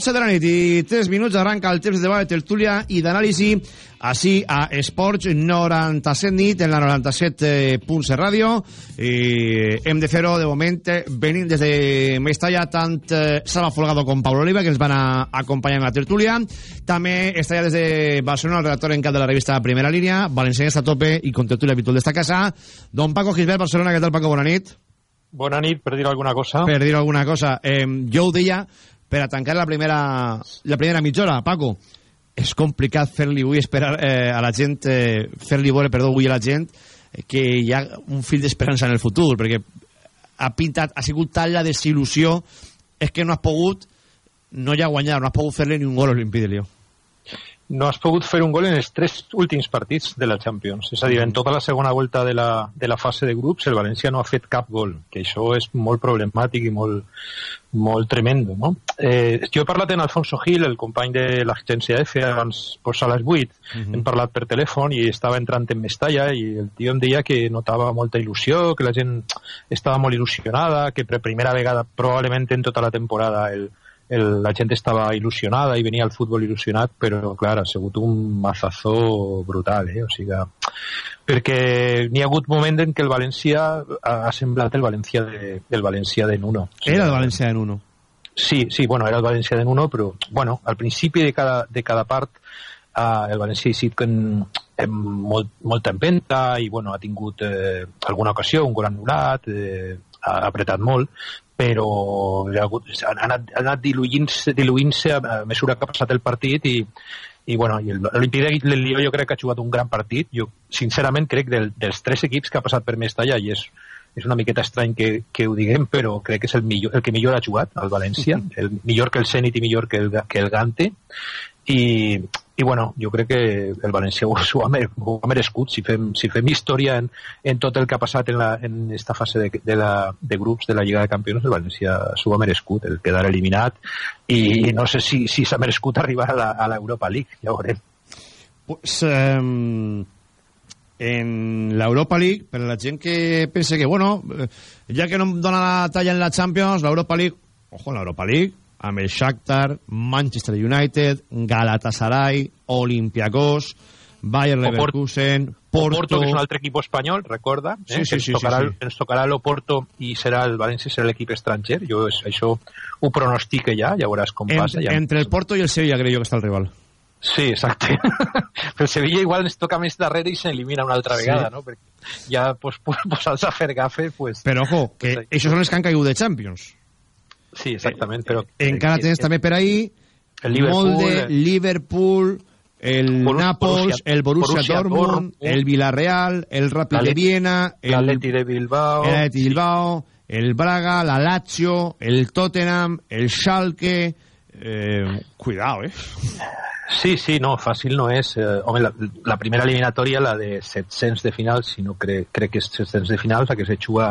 12 de la nit i 3 minuts arranca el temps de debat, de tertúlia i d'anàlisi així a Esports 97 nit en la 97 punts de ràdio i hem de fer-ho de moment venint des de Mestalla tant eh, Salva Folgado com Pablo Oliva que ens van a acompanyar en la tertúlia també està ja des de Barcelona el redactor en cap de la revista Primera Línia Valencians a tope i con tertúlia habitual d'esta casa Don Paco Gisbert, Barcelona, què tal Paco? Bona nit Bona nit, per dir alguna cosa. Per dir alguna cosa. Eh, jo ho deia per a tancar la primera, la primera mitja hora, Paco, és complicat fer-li avui esperar eh, a la gent, eh, fer-li veure, perdó, avui a la gent eh, que hi ha un fil d'esperança en el futur, perquè ha pintat, ha sigut tal la desil·lusió, és que no has pogut, no ja guanyar, no has pogut fer-li ni un gol a l'Olimpí de Lió no has pogut fer un gol en els tres últims partits de la Champions. És a dir, en tota la segona volta de la, de la fase de grups el València no ha fet cap gol, que això és molt problemàtic i molt, molt tremendo. No? Eh, jo he parlat amb Alfonso Gil, el company de l'agència F, abans pues, a les 8. Uh -huh. Hem parlat per telèfon i estava entrant en Mestalla i el tio em deia que notava molta il·lusió, que la gent estava molt il·lusionada, que per primera vegada probablement en tota la temporada el, el, la gent estava il·lusionada i venia el futbol il·lusionat, però clar, ha sigut un mazazo brutal, eh? o sigui, perquè n'hi ha hagut moment en què el València ha, semblat el València de, el València de Nuno. O sigui, era el València de Nuno. Sí, sí, bueno, era el València de Nuno, però bueno, al principi de cada, de cada part eh, el València ha sigut amb molt, molta empenta i bueno, ha tingut eh, alguna ocasió, un gol anul·lat, eh, ha apretat molt, però ha, hagut, ha anat, ha anat diluint-se diluint a mesura que ha passat el partit i, i, bueno, i l'Olimpíada del Lió jo crec que ha jugat un gran partit. Jo sincerament crec del, dels tres equips que ha passat per Mestalla i és, és una miqueta estrany que, que ho diguem però crec que és el, millor, el que millor ha jugat al València, el millor que el Zenit i millor que el, que el Gante. I, i bueno, jo crec que el València ho, ho, ha, ho ha merescut. Si fem, si fem història en, en tot el que ha passat en, la, en esta fase de, de, la, de grups de la Lliga de Campions el València s'ho ha merescut, el quedar eliminat. I no sé si s'ha si merescut arribar a l'Europa League, ja ho veurem. Pues, um, en l'Europa League per a la gent que pensa que bueno, ja que no em dona la talla en la Champions l'Europa League, ojo, l'Europa League amb el Shakhtar, Manchester United, Galatasaray, Olympiacos, Bayer Leverkusen, Porto... Porto, que és un altre equip espanyol, recorda, eh? sí, sí, ens, sí, tocarà, sí, sí. ens tocarà l'Oporto i serà el València serà l'equip estranger. Jo és, això ho pronostique ja, ja veuràs com en, passa. Ja. Entre el Porto i el Sevilla crec jo que està el rival. Sí, exacte. Però el Sevilla igual ens toca més darrere i s'elimina una altra vegada, sí. no? Perquè ja pues, pues, posar-se a fer gafe... Pues, Però, ojo, que pues, això són els que han caigut de Champions. Sí, exactament, però... Eh, encara tens també per ahí el Liverpool, Molde, Liverpool, el Borussia- Nàpols, el Borussia, Borussia Dortmund, Dortmund, el Villarreal, el Rapid de Viena, el l'Atleti de Bilbao... el Bilbao, el Braga, la Lazio, el Tottenham, el Schalke... Eh, cuidado, eh? Sí, sí, no, fàcil no és. Eh, home, la, la primera eliminatòria, la de 700 de finals, si no crec, crec que és 700 de finals, la que se juga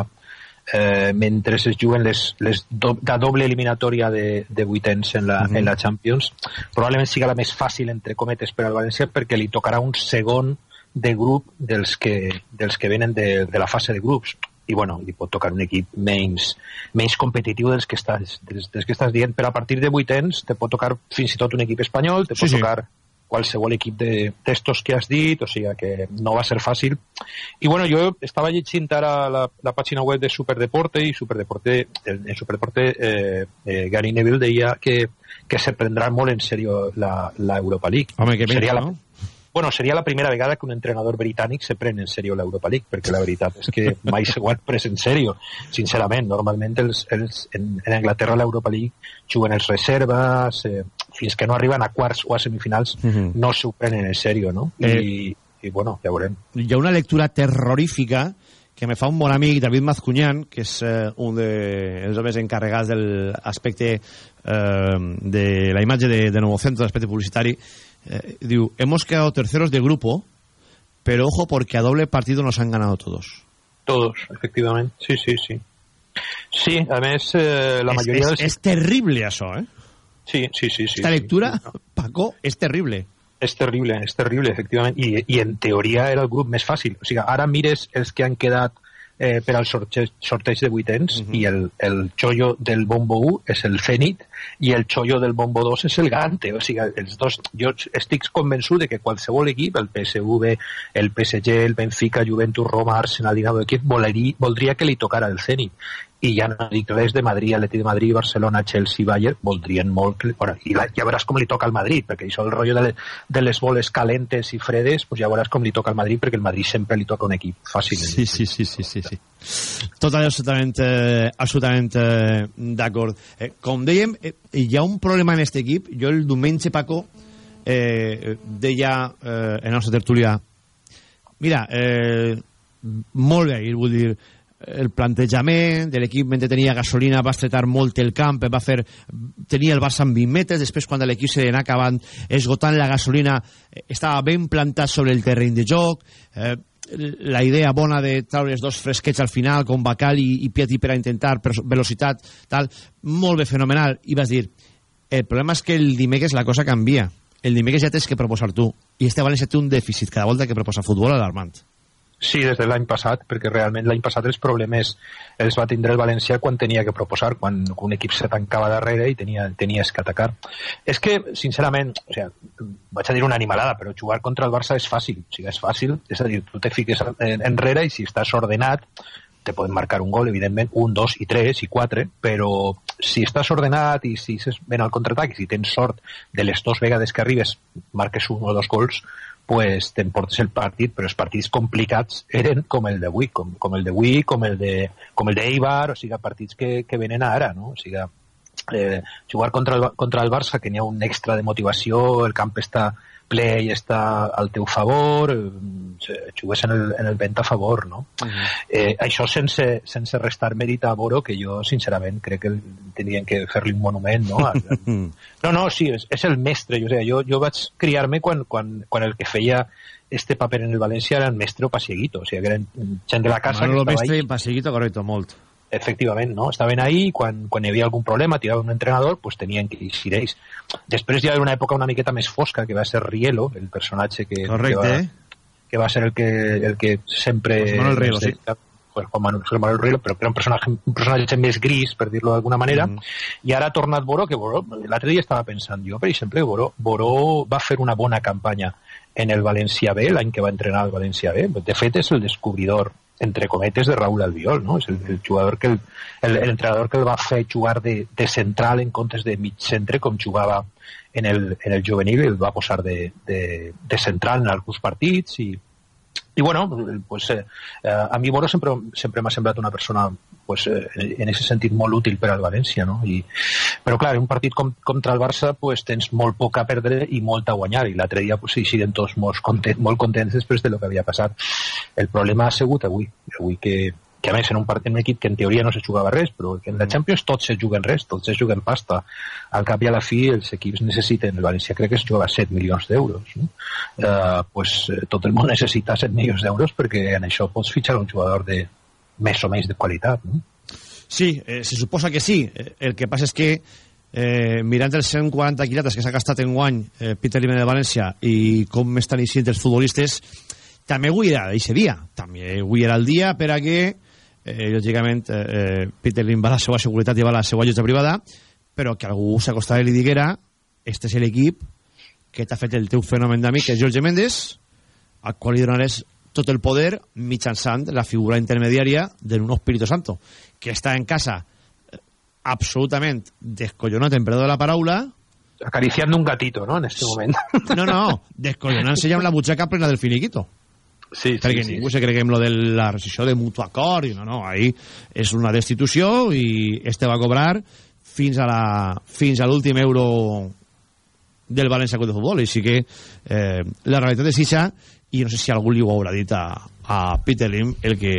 eh, mentre es juguen les, les do, la doble eliminatòria de, de vuitens en la, Mhm. en la Champions, probablement siga la més fàcil, entre cometes, per al València, perquè li tocarà un segon de grup dels que, dels que venen de, de la fase de grups i bueno, li pot tocar un equip menys, menys competitiu dels que, estàs, dels, dels que estàs dient, però a partir de vuitens te pot tocar fins i tot un equip espanyol, te Sí, pot sí. tocar qualsevol equip de textos que has dit, o sigui que no va ser fàcil. I bueno, jo estava llegint ara la, la pàgina web de Superdeporte i Superdeporte, en, Superdeporte eh, eh, Gary Neville deia que, que se prendrà molt en sèrio la, la Europa League. Home, que seria la, no? Bueno, seria la primera vegada que un entrenador britànic se pren en sèrio l'Europa League, perquè la veritat és que mai s'ho han pres en sèrio, sincerament. Normalment els, els, en, en Anglaterra l'Europa League juguen els reserves, eh, fins que no arriben a quarts o a semifinals Mhm. no s'ho prenen en sèrio, no? I, Eh. i bueno, ja veurem. Hi ha una lectura terrorífica que me fa un bon amic, David Mazcuñán, que és eh, un dels de, homes encarregats de l'aspecte eh, de la imatge de, de Nuevo Centro, l'aspecte publicitari, eh, diu, hemos quedado terceros de grupo, pero ojo porque a doble partido nos han ganado todos. Todos, efectivament, sí, sí, sí. Sí, a més, eh, la majoria... És, dels... és terrible, això, eh? Sí, sí, sí. sí Esta sí, lectura, sí. Paco, és terrible. És terrible, és terrible, efectivament. I, I en teoria era el grup més fàcil. O sigui, ara mires els que han quedat eh, per al sorteig, sorteig de vuitens uh -huh. i el, el xollo del bombo 1 és el Zenit i el xollo del bombo 2 és el Gante. O sigui, els dos, jo estic convençut de que qualsevol equip, el PSV, el PSG, el Benfica, Juventus, Roma, Arsenal, Dinamo, equip, voleria, voldria que li tocara el Zenit i ja no dic res de Madrid, Atleti de Madrid, Barcelona, Chelsea, Bayern, voldrien molt. Bueno, i la, ja veuràs com li toca al Madrid, perquè això el rotllo de, le, de les boles calentes i fredes, pues ja veuràs com li toca al Madrid, perquè el Madrid sempre li toca un equip fàcil. Sí, sí, sí, sí, sí, sí. Tot allò absolutament, eh, absolutament eh, d'acord. Eh, com dèiem, eh, hi ha un problema en aquest equip. Jo el diumenge, Paco, eh, deia eh, en la nostra tertúlia mira, eh, molt bé, vull dir, el plantejament de l'equip mentre tenia gasolina va estretar molt el camp va fer, tenia el Barça amb 20 metres després quan l'equip se n'ha acabant esgotant la gasolina estava ben plantat sobre el terreny de joc. Eh, la idea bona de traure els dos fresquets al final com Bacal i, i Piatti per a intentar per velocitat tal, molt bé, fenomenal. I vas dir, el problema és que el dimecres la cosa canvia. El dimecres ja tens que proposar tu. I este València té un dèficit cada volta que proposa futbol alarmant Sí, des de l'any passat, perquè realment l'any passat els problemes els va tindre el València quan tenia que proposar, quan un equip se tancava darrere i tenia, tenies que atacar. És que, sincerament, o sea, vaig a dir una animalada, però jugar contra el Barça és fàcil, o sigui, és fàcil, és a dir, tu te fiques enrere i si estàs ordenat te poden marcar un gol, evidentment, un, dos i tres i quatre, però si estàs ordenat i si ven al contraatac i si tens sort de les dues vegades que arribes marques un o dos gols, pues t'emportes el partit, però els partits complicats eren com el d'avui, com, com el d'avui, com el de com el d'Eibar, o sigui, partits que, que venen ara, no? O sigui, eh, jugar contra el, contra el Barça, que n'hi ha un extra de motivació, el camp està ple i està al teu favor, eh, jugues en el, en el vent a favor, no? Uh -huh. eh, això sense, sense restar mèrit a Boro, que jo, sincerament, crec que tenien que fer-li un monument, no? no, no, sí, és, és el mestre, jo, o sigui, jo, jo vaig criar-me quan, quan, quan el que feia este paper en el València era el mestre o Pasieguito, o sigui, que eren gent de la casa Manolo que mestre ahí. i Pasieguito, correcto, molt. Efectivament, no? Estaven ahí quan, quan hi havia algun problema, tiraven un entrenador, pues tenien que eixir ells. Després hi va haver una època una miqueta més fosca, que va ser Rielo, el personatge que, Correcte, que, va, eh? que va ser el que, el que sempre... José Manuel Rielo, sí. Pues Juan Manuel, José Manuel Rielo, però que era un personatge, un personatge més gris, per dir-lo d'alguna manera, Mhm. i ara ha tornat Boró, que Boró, l'altre dia estava pensant jo, per exemple, Boró, Boró va fer una bona campanya en el València B, l'any que va entrenar el València B. De fet, és el descobridor entre cometes de Raúl Albiol, no? És el, el jugador que el, el, el entrenador que el va fer jugar de, de central en comptes de mig centre com jugava en el, en el juvenil, el va posar de, de, de central en alguns partits i, i bueno, pues, eh, eh, a mi Boro sempre, sempre m'ha semblat una persona pues, eh, en aquest sentit molt útil per al València no? I, però clar, en un partit com, contra el Barça pues, tens molt poc a perdre i molt a guanyar i l'altre dia pues, eixiden tots molt, content, molt contents després de lo que havia passat el problema ha sigut avui avui que, que a més en un, part, en un equip que en teoria no se jugava res, però que en la Champions tots se juguen res, tots se juguen pasta. Al cap i a la fi els equips necessiten, el València crec que es jugava 7 milions d'euros. No? Uh, pues, eh, tot el món necessita 7 milions d'euros perquè en això pots fitxar un jugador de més o menys de qualitat. No? Sí, eh, se suposa que sí. Eh, El que passa és que eh, mirant els 140 quilates que s'ha gastat en guany eh, Peter Lim de València i com estan eixint els futbolistes, també avui era aquest dia. També avui era el dia per a que, eh, lògicament, eh, eh, Peter Lim va a la seva seguretat i va a la seva llotja privada, però que algú s'acostava i li diguera este és l'equip que t'ha fet el teu fenomen d'amic, que és Jorge Méndez, al qual li donaràs tot el poder mitjançant la figura intermediària d'un Espíritu Santo, que està en casa eh, absolutament descollonat, en perdó de la paraula, Acariciando un gatito, ¿no? En este moment. no, no, descollonant-se ja amb la butxaca plena del finiquito. Sí, perquè sí, ningú sí. se amb lo de la rescisió de mutu acord i no, no, ahí és una destitució i este va cobrar fins a la fins a l'últim euro del València Club de Futbol, així que eh, la realitat és ixa, i no sé si algú li ho haurà dit a, a Peter Lim el que,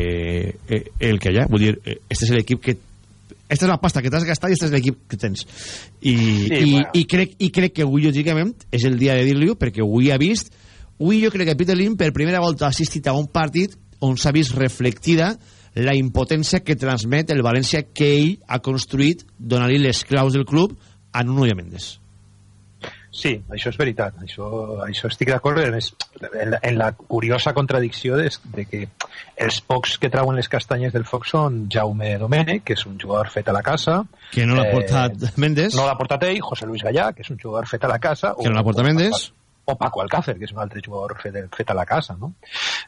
eh, el que hi ha, vull dir, este és l'equip que esta és la pasta que t'has gastat i este és l'equip que tens i, sí, i, bueno. i, crec, i crec que avui lògicament és el dia de dir-li-ho perquè avui ha vist avui jo crec que Peter Lim per primera volta ha assistit a un partit on s'ha vist reflectida la impotència que transmet el València que ell ha construït donant-li les claus del club a Nuno i a Mendes. Sí, això és veritat, això, això estic d'acord en, en la curiosa contradicció de, de que els pocs que trauen les castanyes del foc són Jaume Domènech, que és un jugador fet a la casa que no l'ha portat eh, Mendes no l'ha portat ell, José Luis Gallà, que és un jugador fet a la casa que no l'ha portat Mendes o Paco Alcácer, que és un altre jugador fet, fet a la casa, no?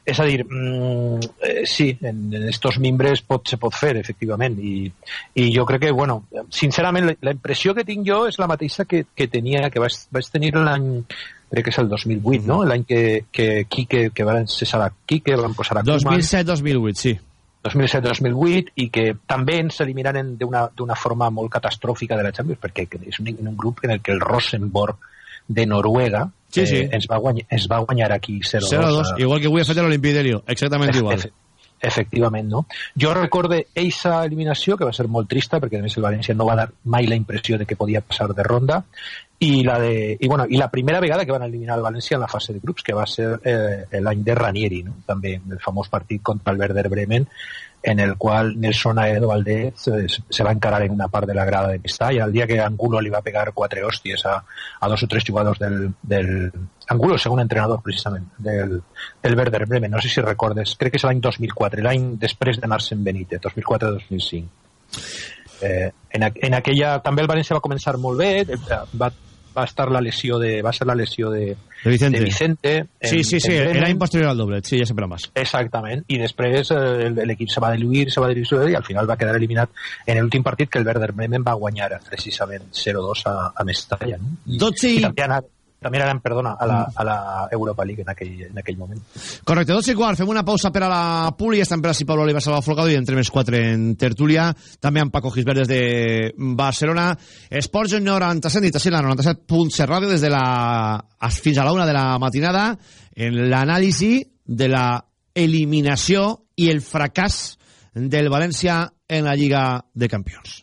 És a dir, mm, eh, sí, en, en estos mimbres pot, se pot fer, efectivament, i, i jo crec que, bueno, sincerament, la, la impressió que tinc jo és la mateixa que, que tenia, que vaig, vaig tenir l'any crec que és el 2008, no? L'any que, que Quique, que van cessar a Quique, van posar a Koeman. 2007-2008, sí. 2007-2008 i que també ens eliminaren d'una forma molt catastròfica de la Champions perquè és un, un grup en el que el Rosenborg de Noruega sí, sí. Eh, ens, va guanyar, ens va guanyar aquí 0-2. Igual que avui ha fet d'Helio, exactament igual. Efe, efectivament, no? Jo recorde eixa eliminació, que va ser molt trista, perquè a més el València no va dar mai la impressió de que podia passar de ronda, i la, de, i, bueno, i la primera vegada que van eliminar el València en la fase de grups, que va ser eh, l'any de Ranieri, no? també el famós partit contra el Werder Bremen, en el qual Nelson Aedo Valdez se, se va encarar en una part de la grada de Mestalla. El dia que Angulo li va pegar quatre hòsties a, a dos o tres jugadors del, del... Angulo, segon entrenador, precisament, del, del Werder Bremen. No sé si recordes, crec que és l'any 2004, l'any després de Marcen Benítez, 2004-2005. Eh, en, en aquella... També el València va començar molt bé, eh, va va estar la lesió de va ser la lesió de, de Vicente, de Vicente en, sí, sí, sí, era imposterior al doble sí, ja sempre més exactament, i després eh, l'equip se va diluir, se va diluir i al final va quedar eliminat en l'últim partit que el Werder Bremen va guanyar precisament 0-2 a, a Mestalla no? I, 12 i... i també també anàrem, perdona, a la, a la Europa League en aquell, en aquell moment. Correcte, 12 i quart, fem una pausa per a la Puli, estem per així Pablo Oliva Salva Folgado i entrem els quatre en tertúlia, també amb Paco Gisbert des de Barcelona, Esports 97, dit així la 97.7 ràdio des de la, fins a la una de la matinada, en l'anàlisi de la eliminació i el fracàs del València en la Lliga de Campions.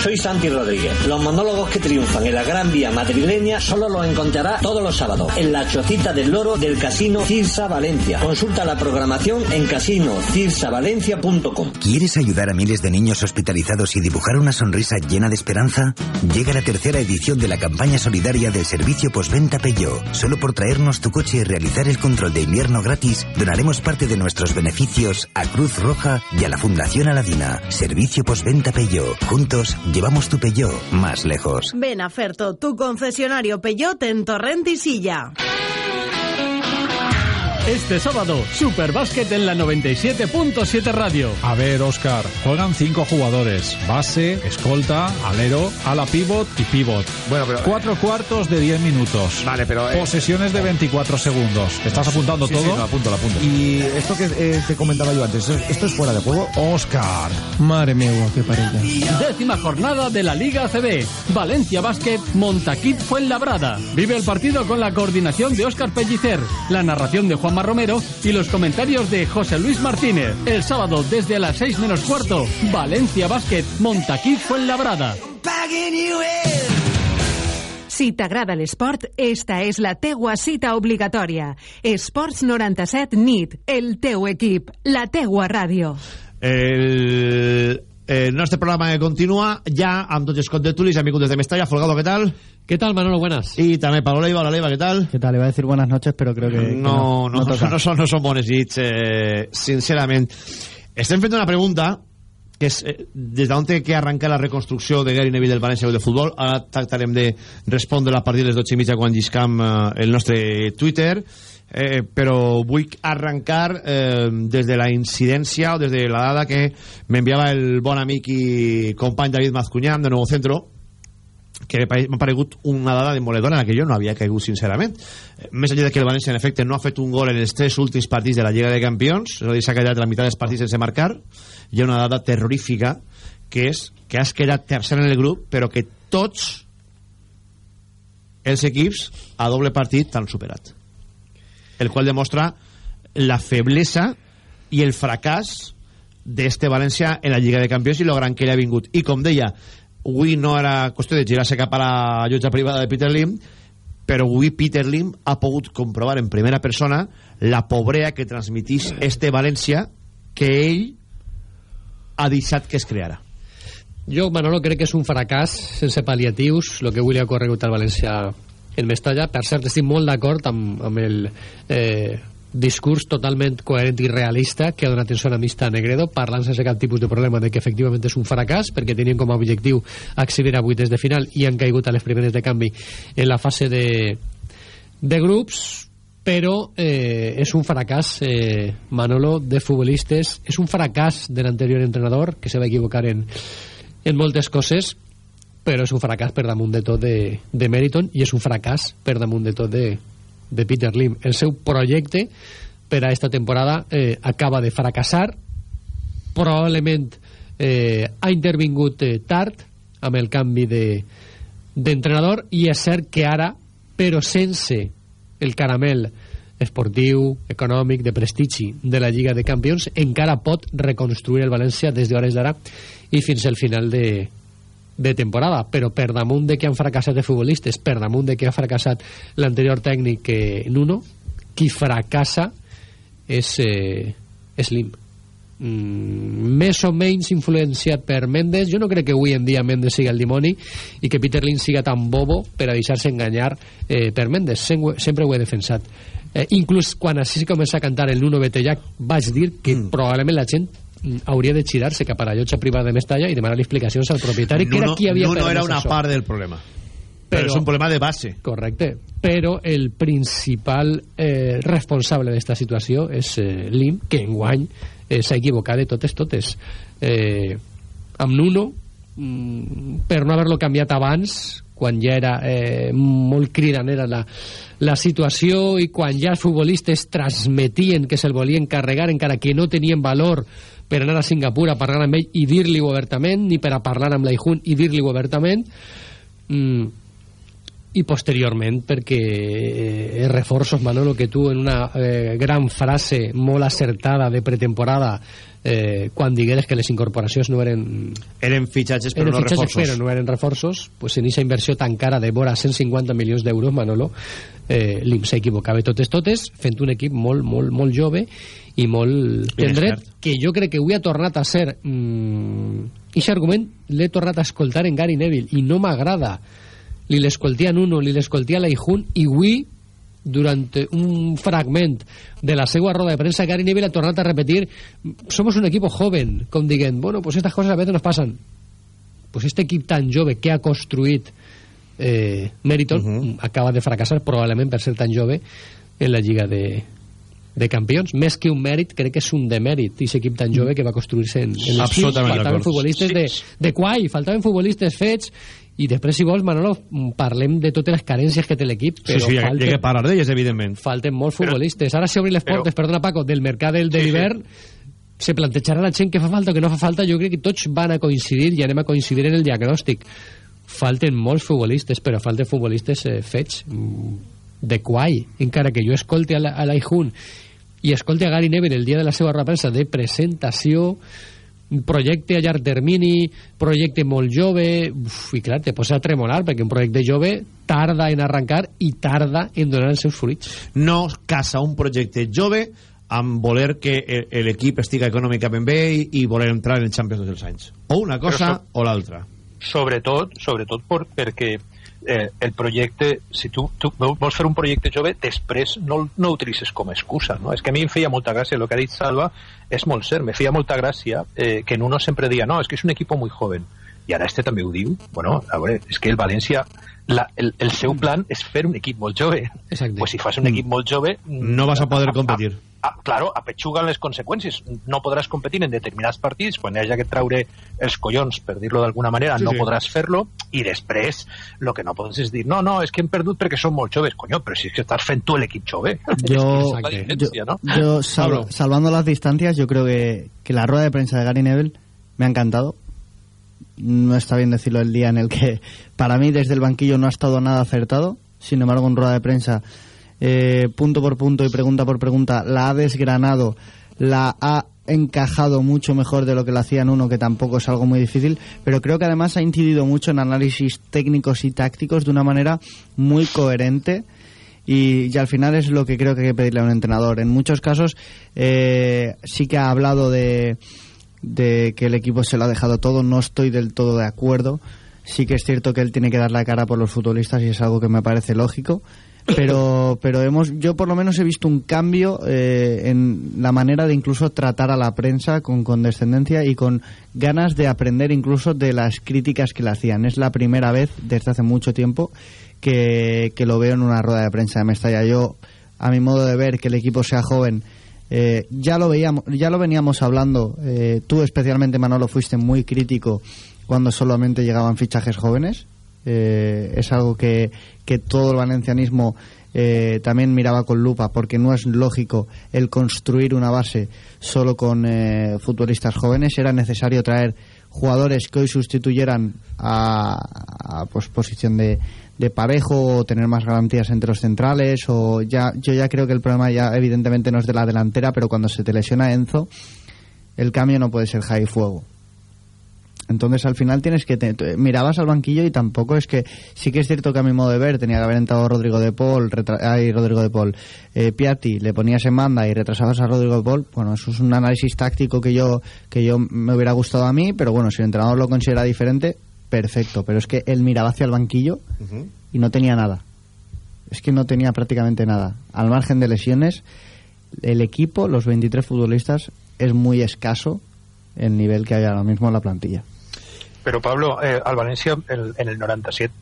Soy Santi Rodríguez. Los monólogos que triunfan en la Gran Vía madrileña solo los encontrará todos los sábados en la Chocita del Loro del Casino Cirsa Valencia. Consulta la programación en casinocirsavalencia.com. ¿Quieres ayudar a miles de niños hospitalizados y dibujar una sonrisa llena de esperanza? Llega la tercera edición de la campaña solidaria del servicio postventa Peugeot. Solo por traernos tu coche y realizar el control de invierno gratis, donaremos parte de nuestros beneficios a Cruz Roja y a la Fundación Aladina. Servicio postventa Peugeot. Juntos Llevamos tu Peugeot más lejos. Ven a Ferto, tu concesionario Peugeot en Torrent y Silla. Este sábado, Superbásquet en la 97.7 Radio. A ver, Oscar, juegan cinco jugadores: base, escolta, alero, ala pivot y pivot. Bueno, pero. Cuatro cuartos de 10 minutos. Vale, pero. Eh, Posesiones de 24 segundos. ¿Te estás apuntando sí, todo? Sí, lo apunto, lo apunto. Y esto que eh, te comentaba yo antes, ¿esto es fuera de juego? Oscar. Madre mía, qué parella. Décima jornada de la Liga ACB. Valencia Basket, Montaquit Fuenlabrada. Vive el partido con la coordinación de Óscar Pellicer, la narración de Juanma Romero y los comentarios de José Luis Martínez. El sábado desde las 6 menos cuarto, Valencia Basket, Montaquit Fuenlabrada. Si t'agrada l'esport, esta és la teua cita obligatòria. Esports 97 NIT, el teu equip, la teua ràdio. El el nostre programa que continua ja amb tots els contertulis, amics des de Mestalla. Folgado, ¿qué tal? ¿Qué tal, Manolo? Buenas. Y también Pablo Leiva. Hola, Leiva, ¿qué tal? ¿Qué tal? Iba a decir buenas noches, pero creo que... que No, no, no, toca. no, són, no són bones nits, eh, sincerament. Estem fent una pregunta que és eh, des d'on té que arrencar la reconstrucció de Gary Neville del València de Futbol. Ara tractarem de respondre a partir de les 12 i mitja quan lliscam eh, el nostre Twitter. Eh, però vull arrencar eh, des de la incidència o des de la dada que m'enviava el bon amic i company David Mazcuñán de Nuevo Centro que m'ha paregut una dada demoledora en la que jo no havia caigut sincerament. Més enllà que el València en efecte no ha fet un gol en els tres últims partits de la Lliga de Campions és a dir, s'ha quedat la meitat dels partits sense marcar hi ha una dada terrorífica que és que has quedat tercer en el grup però que tots els equips a doble partit t'han superat el qual demostra la feblesa i el fracàs d'este València en la Lliga de Campions i lo gran que li ha vingut. I com deia, avui no era qüestió de girar-se cap a la llotja privada de Peter Lim, però avui Peter Lim ha pogut comprovar en primera persona la pobrea que transmitís este València que ell ha deixat que es creara. Jo, Manolo, crec que és un fracàs sense pal·liatius el que avui li ha corregut al València en Mestalla. Per cert, estic molt d'acord amb, amb el eh, discurs totalment coherent i realista que ha donat en zona mixta a Negredo, parlant sense cap tipus de problema de que efectivament és un fracàs, perquè tenien com a objectiu accedir a vuites de final i han caigut a les primeres de canvi en la fase de, de grups, però eh, és un fracàs, eh, Manolo, de futbolistes, és un fracàs de l'anterior entrenador, que se va equivocar en, en moltes coses, però és un fracàs per damunt de tot de, de Meriton i és un fracàs per damunt de tot de, de Peter Lim. El seu projecte per a esta temporada eh, acaba de fracassar, probablement eh, ha intervingut eh, tard amb el canvi de d'entrenador i és cert que ara, però sense el caramel esportiu, econòmic, de prestigi de la Lliga de Campions, encara pot reconstruir el València des d'hores d'ara i fins al final de, de temporada, però per damunt de que han fracassat de futbolistes, per damunt de que ha fracassat l'anterior tècnic eh, Nuno, qui fracassa és, eh, és Lim. Mm, més o menys influenciat per Mendes jo no crec que avui en dia Mendes siga el dimoni i que Peter Lim siga tan bobo per a deixar-se enganyar eh, per Mendes sempre, sempre ho he defensat eh, inclús quan així comença a cantar el Nuno Betellac vaig dir que mm. probablement la gent hauria de girar-se cap a la llotja privada de Mestalla i demanar explicacions al propietari que era qui havia no, no permès era una això. part del problema però, Però- però és un problema de base Correcte, però el principal eh, responsable d'esta situació és eh, Lim, que enguany eh, s'ha equivocat de totes totes. Eh, amb Nuno, mm, per no haver-lo canviat abans, quan ja era eh, molt cridanera la, la situació i quan ja els futbolistes transmetien que se'l volien carregar encara que no tenien valor per anar a Singapur a parlar amb ell i dir-li-ho obertament, ni per a parlar amb l'Aijun i dir-li-ho obertament, mm, i posteriorment perquè eh, reforços, Manolo, que tu en una eh, gran frase molt acertada de pretemporada eh, quan digueres que les incorporacions no eren eren fitxatges però eren no fitxatges reforços. però no eren reforços pues en aquesta inversió tan cara de vora 150 milions d'euros Manolo eh, l'IM s'equivocava totes totes fent un equip molt, molt, molt jove i molt tendret que jo crec que avui ha tornat a ser mm, aquest argument l'he tornat a escoltar en Gary Neville i no m'agrada. Li l'escoltia en uno, li l'escoltia a l'Aijun i avui durant un fragment de la seva roda de premsa Gary Neville ha tornat a repetir somos un equipo joven, com dient bueno, pues estas cosas a veces nos pasan pues este equip tan jove que ha construït eh, Meriton uh -huh. acaba de fracassar probablement per ser tan jove en la Lliga de, de Campions més que un mèrit, crec que és un demèrit aquest equip tan jove que va construir-se en, en l'estiu faltaven futbolistes de, de quai, faltaven futbolistes fets i després si vols Manolo parlem de totes les carències que té l'equip sí, però sí, ha falten, que parlar d'elles evidentment. falten molts futbolistes. Ara s'obrin les portes, perdona Paco, del mercat del, de Sí, sí. l'hivern. Se plantejarà la gent que fa falta o que no fa falta. Jo crec que tots van a coincidir i anem a coincidir en el diagnòstic. Falten molts futbolistes però falten futbolistes eh, fets mm, de quai. Encara que jo escolti a la- l'Aijun i escolti a Gary Neville el dia de la seva represa de presentació projecte a llarg termini projecte molt jove uf, i clar, te posa a tremolar perquè un projecte jove tarda en arrencar i tarda en donar els seus fruits no casa un projecte jove amb voler que el- l'equip estiga econòmicament bé i, i voler entrar en el Champions tots els anys. O una cosa Però o l'altra. sobretot, sobretot per, perquè eh, el projecte, si tu, tu vols fer un projecte jove, després no, no l'utilitzes com a excusa, no? És que a mi em feia molta gràcia, el que ha dit Salva és molt cert, me feia molta gràcia eh, que en uno sempre dia, no, és que és un equip muy joven, i ara este també ho diu, bueno, a veure, és que el València, la, el, el seu plan és fer un equip molt jove, Exacte. pues si fas un equip molt jove... No vas a poder competir. Ah, claro, apetxuguen les conseqüències. No podràs competir en determinats partits, quan hi hagi que traure els collons, per dir-lo d'alguna manera, Sí, no sí. podràs fer-lo, i després el que no pots és dir, no, no, és que hem perdut perquè són molt joves. Coño, però si és que estàs fent tu l'equip jove. Diferència, yo, no? yo sal- Pablo. salvando las distancias, yo creo que, que la rueda de prensa de Gary Neville me ha encantado. No está bien decirlo el día en el que para mí desde el banquillo no ha estado nada acertado. Sin embargo, en rueda de prensa, eh, punto por punto y pregunta por pregunta, la ha desgranado, la ha encajado mucho mejor de lo que lo hacía en uno, que tampoco es algo muy difícil, pero creo que además ha incidido mucho en análisis técnicos y tácticos de una manera muy coherente y, y al final es lo que creo que hay que pedirle a un entrenador. En muchos casos eh, sí que ha hablado de, de que el equipo se lo ha dejado todo, no estoy del todo de acuerdo. Sí que es cierto que él tiene que dar la cara por los futbolistas y es algo que me parece lógico. Pero, pero hemos, yo por lo menos he visto un cambio eh, en la manera de incluso tratar a la prensa con condescendencia y con ganas de aprender incluso de las críticas que le hacían. Es la primera vez desde hace mucho tiempo que, que lo veo en una rueda de prensa de Mestalla. Yo, a mi modo de ver, que el equipo sea joven, eh, ya lo veíamos, ya lo veníamos hablando. eh, tú especialmente Manolo fuiste muy crítico cuando solamente llegaban fichajes jóvenes. Eh, es algo que, que todo el valencianismo eh, también miraba con lupa porque no es lógico el construir una base solo con futbolistas jóvenes. Era necesario traer jugadores que hoy sustituyeran a, a, pues, posición de, de parejo o tener más garantías entre los centrales o ya yo ya creo que el problema ya evidentemente no es de la delantera pero cuando se te lesiona Enzo el cambio no puede ser Jai Fuego. Entonces al final tienes que mirabas al banquillo y tampoco es que sí que es cierto que a mi modo de ver tenía que haber entrado Rodrigo de Paul ay, Rodrigo de Paul eh, Piatti le ponías en banda y retrasabas a Rodrigo de Paul bueno eso es un análisis táctico que yo que yo me hubiera gustado a mí pero bueno si el entrenador lo considera diferente perfecto pero es que él miraba hacia el banquillo y no tenía nada es que no tenía prácticamente nada al margen de lesiones el equipo los 23 futbolistas es muy escaso el nivel que hay ahora mismo en la plantilla Però, Pablo, eh, al València el, en el 97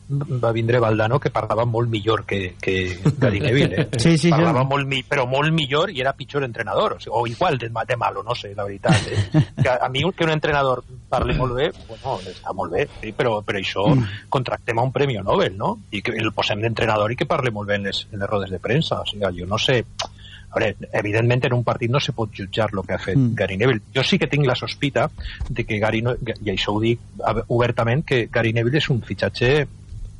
va vindre Valdano que parlava molt millor que, que Gary Neville. Eh? Sí, sí, parlava sí. molt, mi, però molt millor i era pitjor entrenador. O, sigui, o igual de, ma- de malo, no sé, la veritat. Eh? Que a, a mi que un entrenador parli molt bé, bueno, està molt bé, sí, però per això contractem a un premi Nobel, no? I que el posem d'entrenador i que parli molt bé en les, en les rodes de premsa. O sigui, jo no sé... A veure, evidentment en un partit no se pot jutjar el que ha fet Mm. Gary Neville. Jo sí que tinc la sospita de que Gary, no, i això ho dic obertament, que Gary Neville és un fitxatge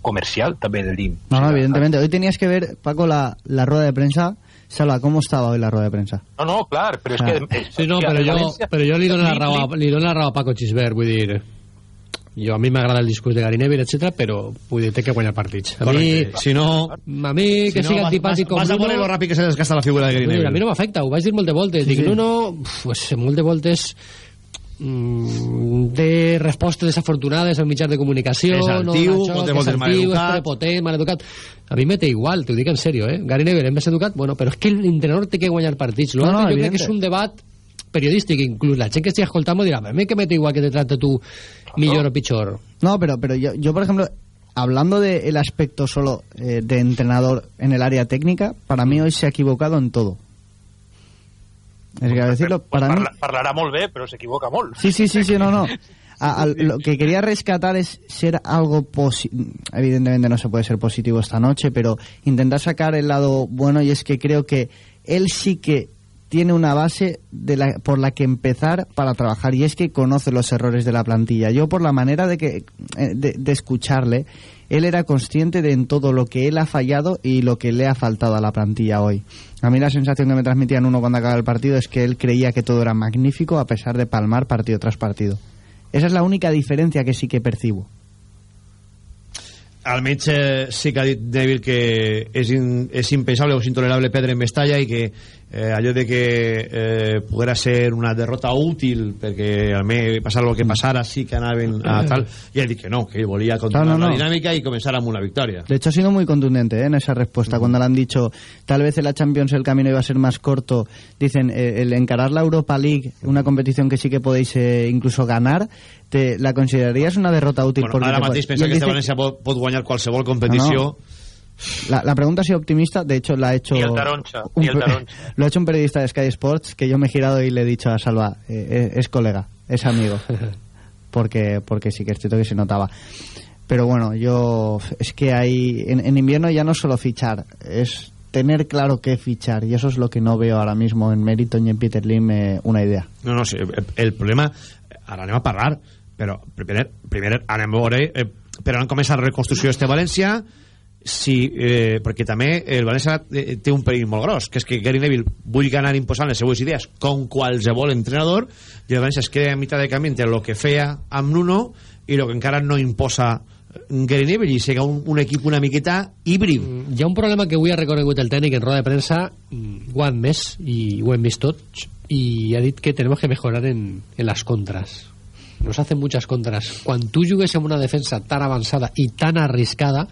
comercial també del DIM. no no evidentemente hoy tenías que ver Paco la, la rueda de prensa Salva ¿cómo estaba hoy la rueda de prensa? No, no, clar, però és Ah. que... eh, Sí, no, sigui, però jo, València- però jo li dono la raó, a- li dono la raó a Paco Xisbert, vull dir... Jo, a mi m'agrada el discurs de Gary Neville, etc, però vull dir, té que guanyar partits. A mi, Correcte. Si no... a mi que si no, siga vas- antipàtic vas- com vas a Bruno... veure lo ràpid que se desgasta la figura de Neville. a mi no m'afecta, ho vaig dir molt de voltes. Sí, Dic, sí. no, no, pues, molt de voltes mm, té respostes desafortunades als mitjans de comunicació És altiu, no, això, moltes que és altiu, és prepotent, maleducat a mi me té igual, t'ho dic en sèrio eh? Gary Neville és més educat, bueno, però és que l'entrenador té que guanyar partits No, no, no, no, jo crec evidente. que és un debat periodístic inclús la gent que estigui escoltant dirà a mi que me té igual que te trata tu millor o pitjor No, pero, pero yo, yo, por ejemplo, hablando del aspecto solo eh, de entrenador en el área técnica, para mí hoy se ha equivocado en todo. Es que a decirlo, para mí... Parla, parlarà molt bé, però s'equivoca molt. Sí, sí, sí, sí, no, no. A- a- lo que quería rescatar es ser algo positivo. Evidentemente no se puede ser positivo esta noche, pero intentar sacar el lado bueno y es que creo que él sí que tiene una base de la, por la que empezar para trabajar y es que conoce los errores de la plantilla. Yo por la manera de que eh, de, de escucharle, él era consciente de en todo lo que él ha fallado y lo que le ha faltado a la plantilla hoy. A mí la sensación que me transmitían uno cuando acaba el partido es que él creía que todo era magnífico a pesar de palmar partido tras partido. Esa es la única diferencia que sí que percibo. almenys eh, sí que ha dit Neville que és impensable o és intolerable perdre en Mestalla i que eh, allò de que eh, poguera ser una derrota útil perquè almenys passar el que passara sí que anaven a tal i ha dit que no, que volia continuar No, no, no. la dinàmica i començar amb una victòria De hecho, ha sido muy contundente ¿eh? en esa respuesta. Cuando le han dicho, tal vez en la Champions el camino iba a ser más corto, dicen, eh, el encarar la Europa League, una competición que sí que podéis eh, incluso ganar, te, ¿la considerarías una derrota útil? bueno, porque ara te mateix pensa y que este dice- València pot, pot guanyar qualsevol competició La, la pregunta ha sido optimista, de hecho la ha hecho... Ni el taroncha, un ni el. Lo ha hecho un periodista de Sky Sports que yo me he girado y le he dicho a Salva, eh, eh, es colega, es amigo. porque, porque sí que es cierto que se notaba. Pero bueno, yo... Es que hay... En, en invierno ya no es solo fichar, es tener claro qué fichar. Y eso es lo que no veo ahora mismo en Meriton y en Peter Lim eh, una idea. No, no, sí, el- problema... Ara anem a parlar, però primer, primer anem a veure eh, per on comença la reconstrucció d'este València si, eh, perquè també el València eh, té un perill molt gros, que és que Gary Neville vull anar imposant les seues idees com qualsevol entrenador i el València es queda a mitjà de camí entre el que feia amb Nuno i el que encara no imposa Gary Neville i siga un, un equip una miqueta híbrid Hi ha un problema que avui ha reconegut el tècnic en roda de premsa, mm, ho ha i ho hem vist tots, i ha dit que tenemos que mejorar en, en las contras. Nos hacen muchas contras. Quan tu jugues en una defensa tan avançada i tan arriscada...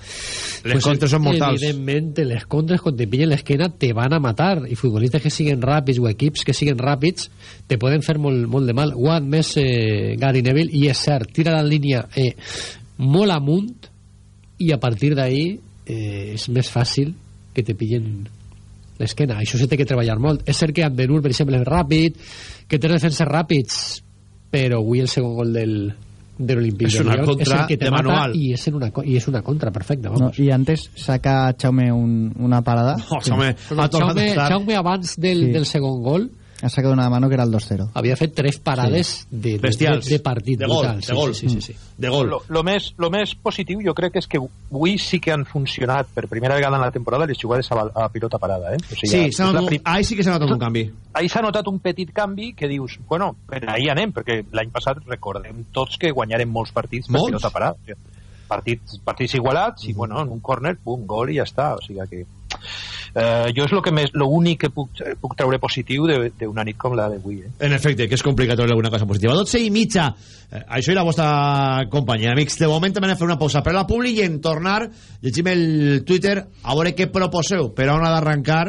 Les contres són mortals. Evidentment, les contres, quan te pillen l'esquena, te van a matar. I futbolistes que siguen ràpids o equips que siguen ràpids te poden fer molt, molt de mal. Ho ha admès eh, Gary Neville, i és cert, tira la línia eh, molt amunt i a partir d'ahí eh, és més fàcil que te pillen l'esquena. Això sí té que treballar molt. És cert que Andenur, per exemple, és ràpid, que té defenses ràpids, però avui el segon gol del, de l'Olimpíc És una contra és el que te de mata manual. i és, en una, i és una contra perfecta. No, Vamos. y antes saca Chaume un- una parada. No, Chaume ha Jaume, estar- Jaume abans del, Sí. del segon gol Ha sacado una mano que era el 2-0. havia fet tres parades de, de, de, de partit De gol, brutal. de gol. Sí, sí, sí, sí. de gol Lo, lo, més, lo més positiu jo crec és que avui sí que han funcionat per primera vegada en la temporada les jugades a, a pilota parada. Eh? O sí, és s'ha la notat, prim- ahí sí que s'ha notat un canvi ahí s'ha notat un petit canvi que dius, bueno, per ahí anem, perquè l'any passat recordem tots que guanyarem molts partits per Molts. pilota parada. O sigui, partits, partits igualats i, bueno, en un córner, pum, gol i ja està. O sigui que... Eh, jo és lo que més, lo únic que puc, puc treure positiu d'una nit com la d'avui. Eh? En efecte, que és complicat treure alguna cosa positiva. 12 i mitja. Eh, això i la vostra companyia. Amics, de moment hem de fer una pausa per la publi i en tornar llegim el Twitter a veure què proposeu per on ha d'arrencar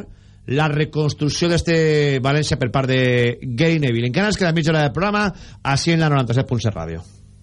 la reconstrucció d'este València per part de Gary Neville. Encara ens queda mitja hora del programa, així en la 97.7 Ràdio.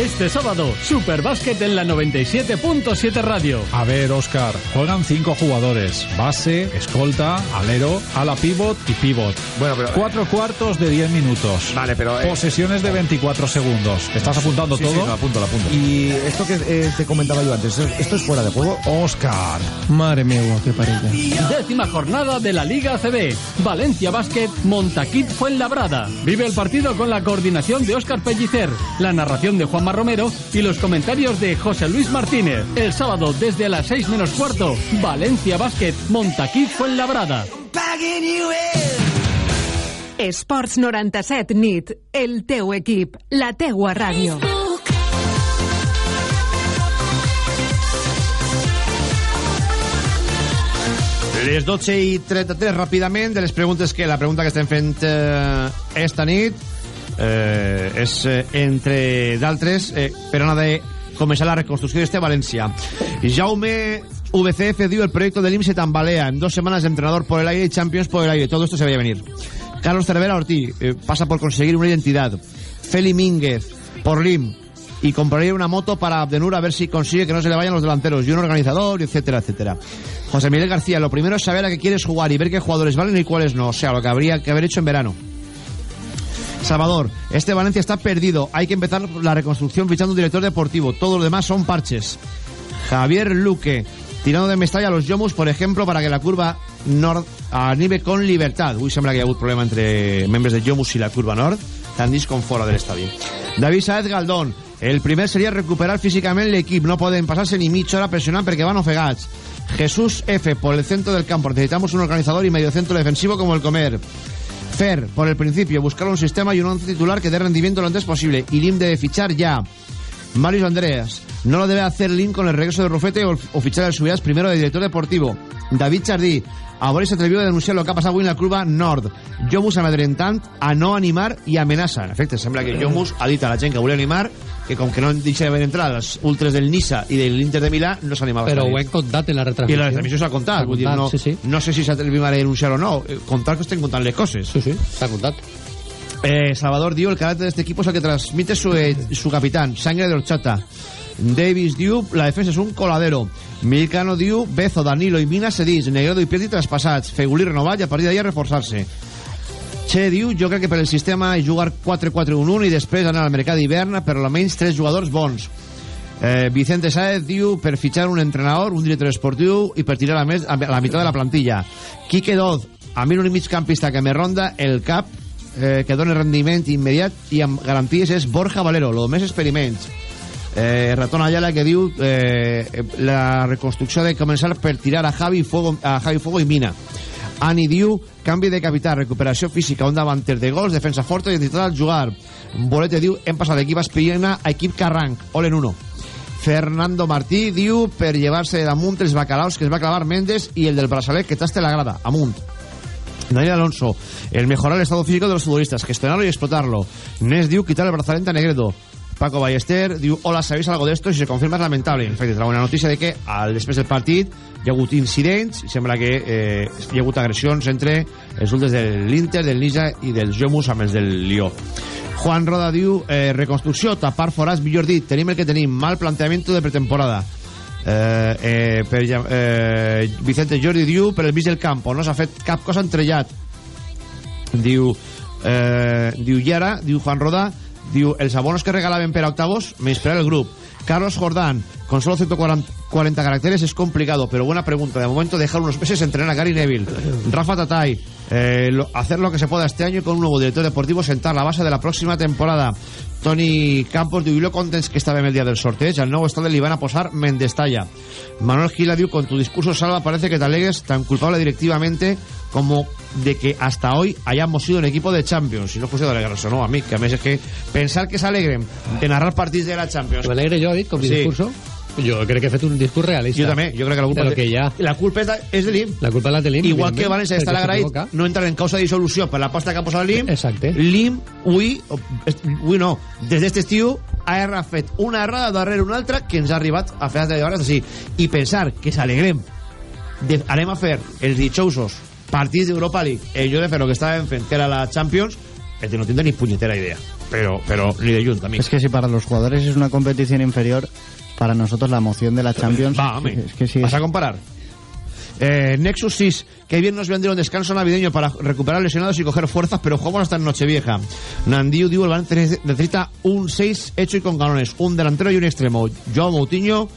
Este sábado, Superbásquet en la 97.7 Radio. A ver, Oscar, juegan cinco jugadores: base, escolta, alero, ala pivot y pivot. Bueno, pero. Cuatro cuartos de 10 minutos. Vale, pero. eh, Posesiones de 24 segundos. ¿Estás apuntando sí, todo? Sí, lo apunto, lo apunto. Y esto que eh, te comentaba yo antes, ¿esto es fuera de juego? Oscar. Madre mía, qué parella. Décima jornada de la Liga ACB. Valencia Basket, Montaquit Fuenlabrada. Vive el partido con la coordinación de Óscar Pellicer, la narración de Juanma Romero y los comentarios de José Luis Martínez. El sábado desde las 6 menos cuarto, Valencia Basket, Montaquit Fuenlabrada. Esports 97 nit, el teu equip, la teua ràdio. Les 12 i 33, ràpidament, de les preguntes que la pregunta que estem fent eh, esta nit eh, eh, entre d'altres, eh, per de començar la reconstrucció d'este València. Jaume VCF diu el proyecto del IMSS se tambalea. En dos semanas entrenador por el aire y Champions por el aire. Todo esto se veía venir. Carlos Cervera Ortiz eh, pasa por conseguir una identidad. Feli Mínguez por LIM y compraría una moto para Abdenur a ver si consigue que no se le vayan los delanteros y un organizador, etcétera, etcétera. José Miguel García, lo primero es saber a qué quieres jugar y ver qué jugadores valen y cuáles no. O sea, lo que habría que haber hecho en verano. Salvador, este Valencia está perdido. Hay que empezar la reconstrucción fichando un director deportivo. Todo lo demás son parches. Javier Luque, tirando de Mestalla a los Yomus, por ejemplo, para que la curva nord arribe con libertad. Uy, sembla que hi ha hagut problema entre membres de Yomus y la curva nord. Tan disc com fora de l'estadi. David Saez Galdón, el primer seria recuperar físicament l'equip. No poden passar-se ni mitja hora pressionant perquè van ofegats. Jesús F. Por el centro del campo. Necesitamos un organizador y medio centro defensivo como el Comer. Fer, por el principio, buscar un sistema y un once titular que dé rendimiento lo antes posible. Y Lim debe fichar ya. Marius Andreas, no lo debe hacer Lim con el regreso de Rufete o, o fichar el Subidas primero de director deportivo. David Chardí, a Boris se atrevió a denunciar lo que ha avui en la curva Nord. Jomus amedrentant a no animar i amenaça. En efecte, sembla que Jomus ha dit a la gent que volia animar que com que no deixaven entrar els ultres del Nissa i de l'Inter de Milà, no s'animava Però ho hem contat en la I retransmissió. la transmissió s'ha contat. Vull dir, no, sí, sí. no sé si s'atrevim a denunciar o no. Eh, Contar que estem contant les coses. Sí, sí, s'ha contat. Eh, Salvador Diu, el carácter de este equipo es el que transmite su, eh, su capitán, sangre de horchata. Davis Diu, la defensa es un coladero. Milcano Diu, Bezo, Danilo y Mina Sedís, Negredo y Pietri traspassats. Fegulí renovat i a partir d'ahir reforçar-se. Che diu, jo crec que per el sistema és jugar 4-4-1-1 i després anar al mercat d'hivern per almenys tres jugadors bons. Eh, Vicente Sáez diu per fitxar un entrenador, un director esportiu i per tirar a, més, a la meitat de la plantilla. Quique Doz, a mi l'únic migcampista que me ronda el cap eh, que dona rendiment immediat i amb garanties és Borja Valero, lo més experiments. Eh, Ratón Ayala que diu eh, la reconstrucció de començar per tirar a Javi Fuego, a Javi Fuego i Mina. Ani diu, canvi de capital, recuperació física, un davanter de gols, defensa forta i identitat al jugar. Bolete diu, hem passat d'equip aspirina a equip carranc, olen uno. Fernando Martí diu, per llevar-se damunt els bacalaos que es va clavar Méndez i el del braçalet que taste la grada, amunt. Daniel Alonso, el mejorar el estado físico de los futbolistas, gestionarlo y explotarlo. Nes diu, quitar el brazalete a Negredo. Paco Ballester diu, hola, ¿sabéis algo de esto? Si se confirma es lamentable. En efecte, la buena notícia de que al després del partit hi ha hagut incidents i sembla que eh, hi ha hagut agressions entre els ultres de l'Inter, del Nisa i dels Jomus amb els del Lió. Juan Roda diu, eh, reconstrucció, tapar forats, millor dit, tenim el que tenim, mal planteamiento de pretemporada. Eh, eh, per, eh, Vicente Jordi diu, per el mig del campo, no s'ha fet cap cosa entrellat. Diu, eh, diu Yara, diu Juan Roda, diu, els abonos que regalaven per a octavos, menysprear el grup. Carlos Jordán, con solo 140 40 caracteres es complicado, pero buena pregunta. De momento, dejar unos meses entrenar a Gary Neville. Rafa Tatay, eh, lo- hacer lo que se pueda este año y con un nuevo director deportivo, sentar la base de la próxima temporada. Tony Campos diu, i lo contents que estàvem el dia del sorteig, al nou estadi li van a posar Mendestalla. Manuel Gila diu, con tu discurso, Salva, parece que te alegues tan culpable directivamente como de que hasta hoy hayamos sido un equipo de Champions. Si no fuese de alegrarse, no, a mí, que a més és que pensar que s'alegren de narrar partits de la Champions... Me alegre dit, com mi Sí. discurso. Jo crec que he fet un discurs realista. Jo també, jo crec que la culpa, De que hi ha. la culpa és de, és de l'IM. La culpa la té l'IM. Igual que València està agraït no entrar en causa de dissolució per l'aposta que ha posat l'IM Exacte. l'IM avui, avui no des d'este estiu ha fet una errada darrere una altra que ens ha arribat a fer de hores així i pensar que s'alegrem de, anem a fer els dijousos partits d'Europa League en lloc de fer el que estàvem fent que era la Champions és que no tindre ni punyetera idea però, però ni de junt, amic Es que si para los jugadores es una competición inferior, para nosotros la emoción de la Champions... Va, hombre. es que sí, ¿Vas a comparar? Eh, Nexus 6, que bien nos vendieron descanso navideño para recuperar lesionados y coger fuerzas, pero jugamos hasta en Nochevieja. Nandiu diu, el necesita un 6 hecho y con galones, un delantero y un extremo. Joao Moutinho,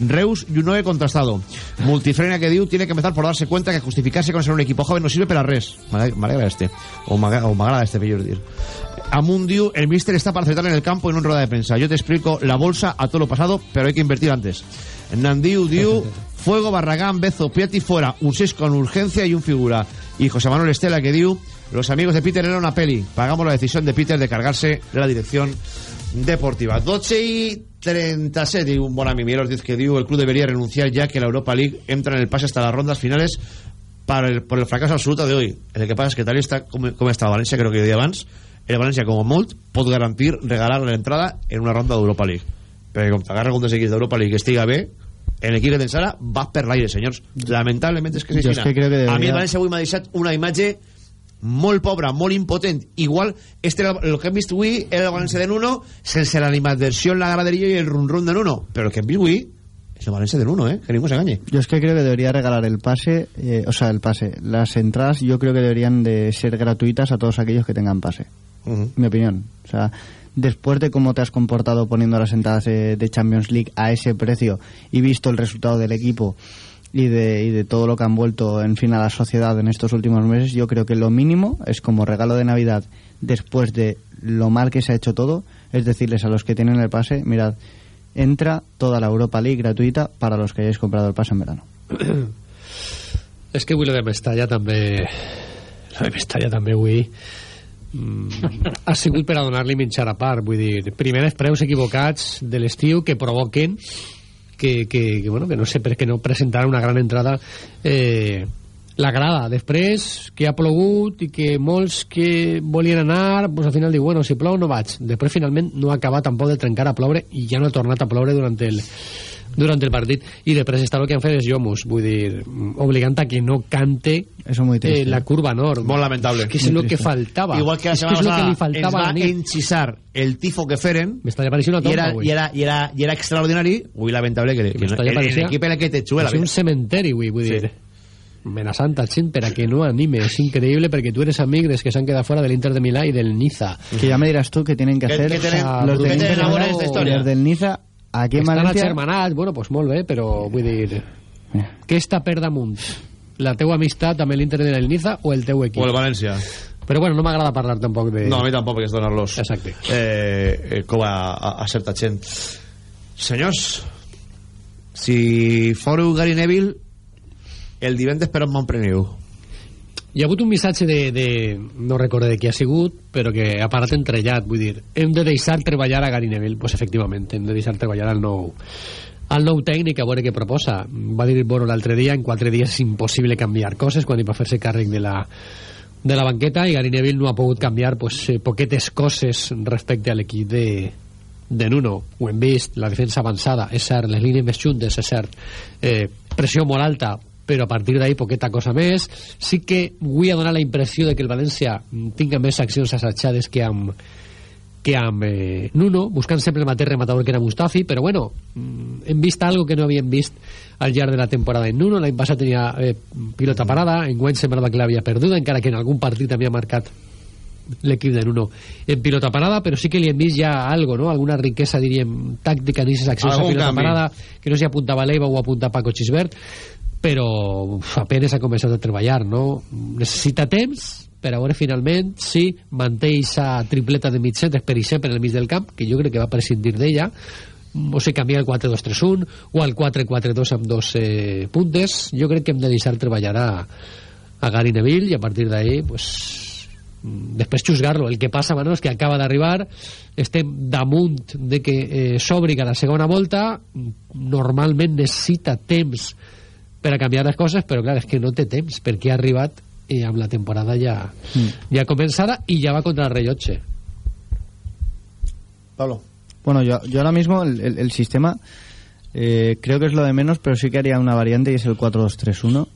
Reus y un 9 contrastado. Multifrena que diu tiene que empezar por darse cuenta que justificarse con ser un equipo joven no sirve para res. M'alegra este. O o m'agrada este, millor dir. Amun diu, el míster está para acertar en el campo en una rueda de prensa. Yo te explico la bolsa a todo lo pasado, pero hay que invertir antes. Nandiu diu, Fuego, Barragán, Bezo, Piatti fuera, un 6 con urgencia y un figura. Y José Manuel Estela que diu, los amigos de Peter era una peli. Pagamos la decisión de Peter de cargarse la dirección deportiva. 12 y 37, diu un bon amic Miguel Ortiz que diu el club debería renunciar ya que la Europa League entra en el pase hasta las rondas finales para el, por el fracaso absoluto de hoy. El que pasa es que tal está com, com està València, creo que jo dia abans, el València, com a molt, pot garantir regalar l'entrada en una ronda d'Europa League. Perquè com t'agarra algun dels equips d'Europa League que estiga bé, el equip que tens ara va per l'aire, senyors. Lamentablement és que és que crec que A mi debería- el València avui m'ha deixat una imatge molt pobra, molt impotent. Igual, este era el que hem vist avui era el València de Nuno, sense l'animadversió en la graderia i el run-run de Nuno. Però el que hem vist avui és el València de Nuno, eh? Que ningú s'enganye. Yo es que creo que debería regalar el pase, eh, o sea, el pase. Las entradas yo creo que deberían de ser gratuitas a todos aquellos que tengan pase. Mi opinión. O sea, después de cómo te has comportado poniendo las entradas de Champions League a ese precio y visto el resultado del equipo y de, y de todo lo que han vuelto, en fin, a la sociedad en estos últimos meses, yo creo que lo mínimo es como regalo de Navidad, después de lo mal que se ha hecho todo, es decirles a los que tienen el pase, mirad, entra toda la Europa League gratuita para los que hayáis comprado el pase en verano. És que avui lo de Mestalla també... Lo de Mestalla també avui... Mm, ha sigut per a donar-li menjar a part, vull dir, primer els preus equivocats de l'estiu que provoquen que, que, que, bueno, que no sé per què no presentar una gran entrada eh, la grada, després que ha plogut i que molts que volien anar pues, al final diu, bueno, si plou no vaig. Després finalment no ha acabat tampoc de trencar a ploure i ja no ha tornat a ploure durant el, durant el partit. I després està el que han fet els Jomus vull dir, obligant a que no cante Eso muy triste. eh, la curva nord. Molt lamentable. que és el que faltava. Igual que la que és el que ens va enxisar el tifo que feren Mestalla parecia una i tomba era, avui i era, i era, i era extraordinari avui lamentable que, que no, Mestalla el, el parecia- equip en el que te xue la és un cementeri avui, vull dir amenaçant a gent per a que no anime és increïble perquè tu eres amic dels que s'han quedat fora de l'Inter de Milà i del Niza. Que ya me dirás tú que tienen que ¿Qué- hacer qué tienen- los del Inter y esta historia? los del Niza aquí en estan Valencia agermanats, bueno, doncs molt bé però vull dir què està per damunt? la teua amistat amb l'Inter de el Niza o el teu equip? o el València però bueno, no m'agrada parlar tampoc de... no, a mi tampoc perquè és donar-los Exacte. eh, eh, com a, a, a certa gent senyors si fóreu Gary Neville el divendres per on m'empreniu Hi ha hagut un missatge de, de... no recordo de qui ha sigut, però que ha parat entrellat, vull dir, hem de deixar treballar a Gary Neville, pues efectivament, hem de deixar treballar al nou al nou tècnic a veure què proposa. Va dir Boro l'altre dia, en quatre dies és impossible canviar coses quan hi va fer-se càrrec de la, de la banqueta i Gary Neville no ha pogut canviar pues, eh, poquetes coses respecte a l'equip de, de Nuno. Ho hem vist, la defensa avançada, és cert, les línies més juntes, és cert, eh, pressió molt alta, però a partir d'ahí poqueta cosa més. Sí que vull a donar la impressió de que el València tinga més accions assajades que amb, que amb eh, Nuno, buscant sempre el mateix rematador que era Mustafi, però bueno, mm, hem vist algo que no havíem vist al llarg de la temporada en Nuno, l'any passat tenia eh, pilota parada, en Gwen semblava que l'havia perduda, encara que en algun partit havia marcat l'equip de Nuno en pilota parada, però sí que li hem vist ja algo, no? alguna riquesa, diríem, tàctica en aquestes accions a pilota canvi. parada, que no s'hi apuntava l'Eva o apunta Paco Xisbert, però uf, apenas ha començat a treballar, no? Necessita temps per a veure finalment si manté aquesta tripleta de mitgetes per exemple en el mig del camp, que jo crec que va prescindir d'ella, o si canvia el 4-2-3-1 o el 4-4-2 amb dos eh, puntes, jo crec que hem de deixar treballar a, a Gary Neville i a partir d'ahí pues, mm, després xusgar-lo. El que passa, bueno, és que acaba d'arribar, estem damunt de que eh, s'obriga la segona volta, normalment necessita temps per a canviar les coses, però clar, és que no té temps, perquè ha arribat i amb la temporada ja, ja començada i ja va contra el rellotge. Pablo Bueno, yo, yo ahora mismo el, el- el sistema eh, creo que es lo de menos, pero sí que haría una variante y es el 4-2-3-1.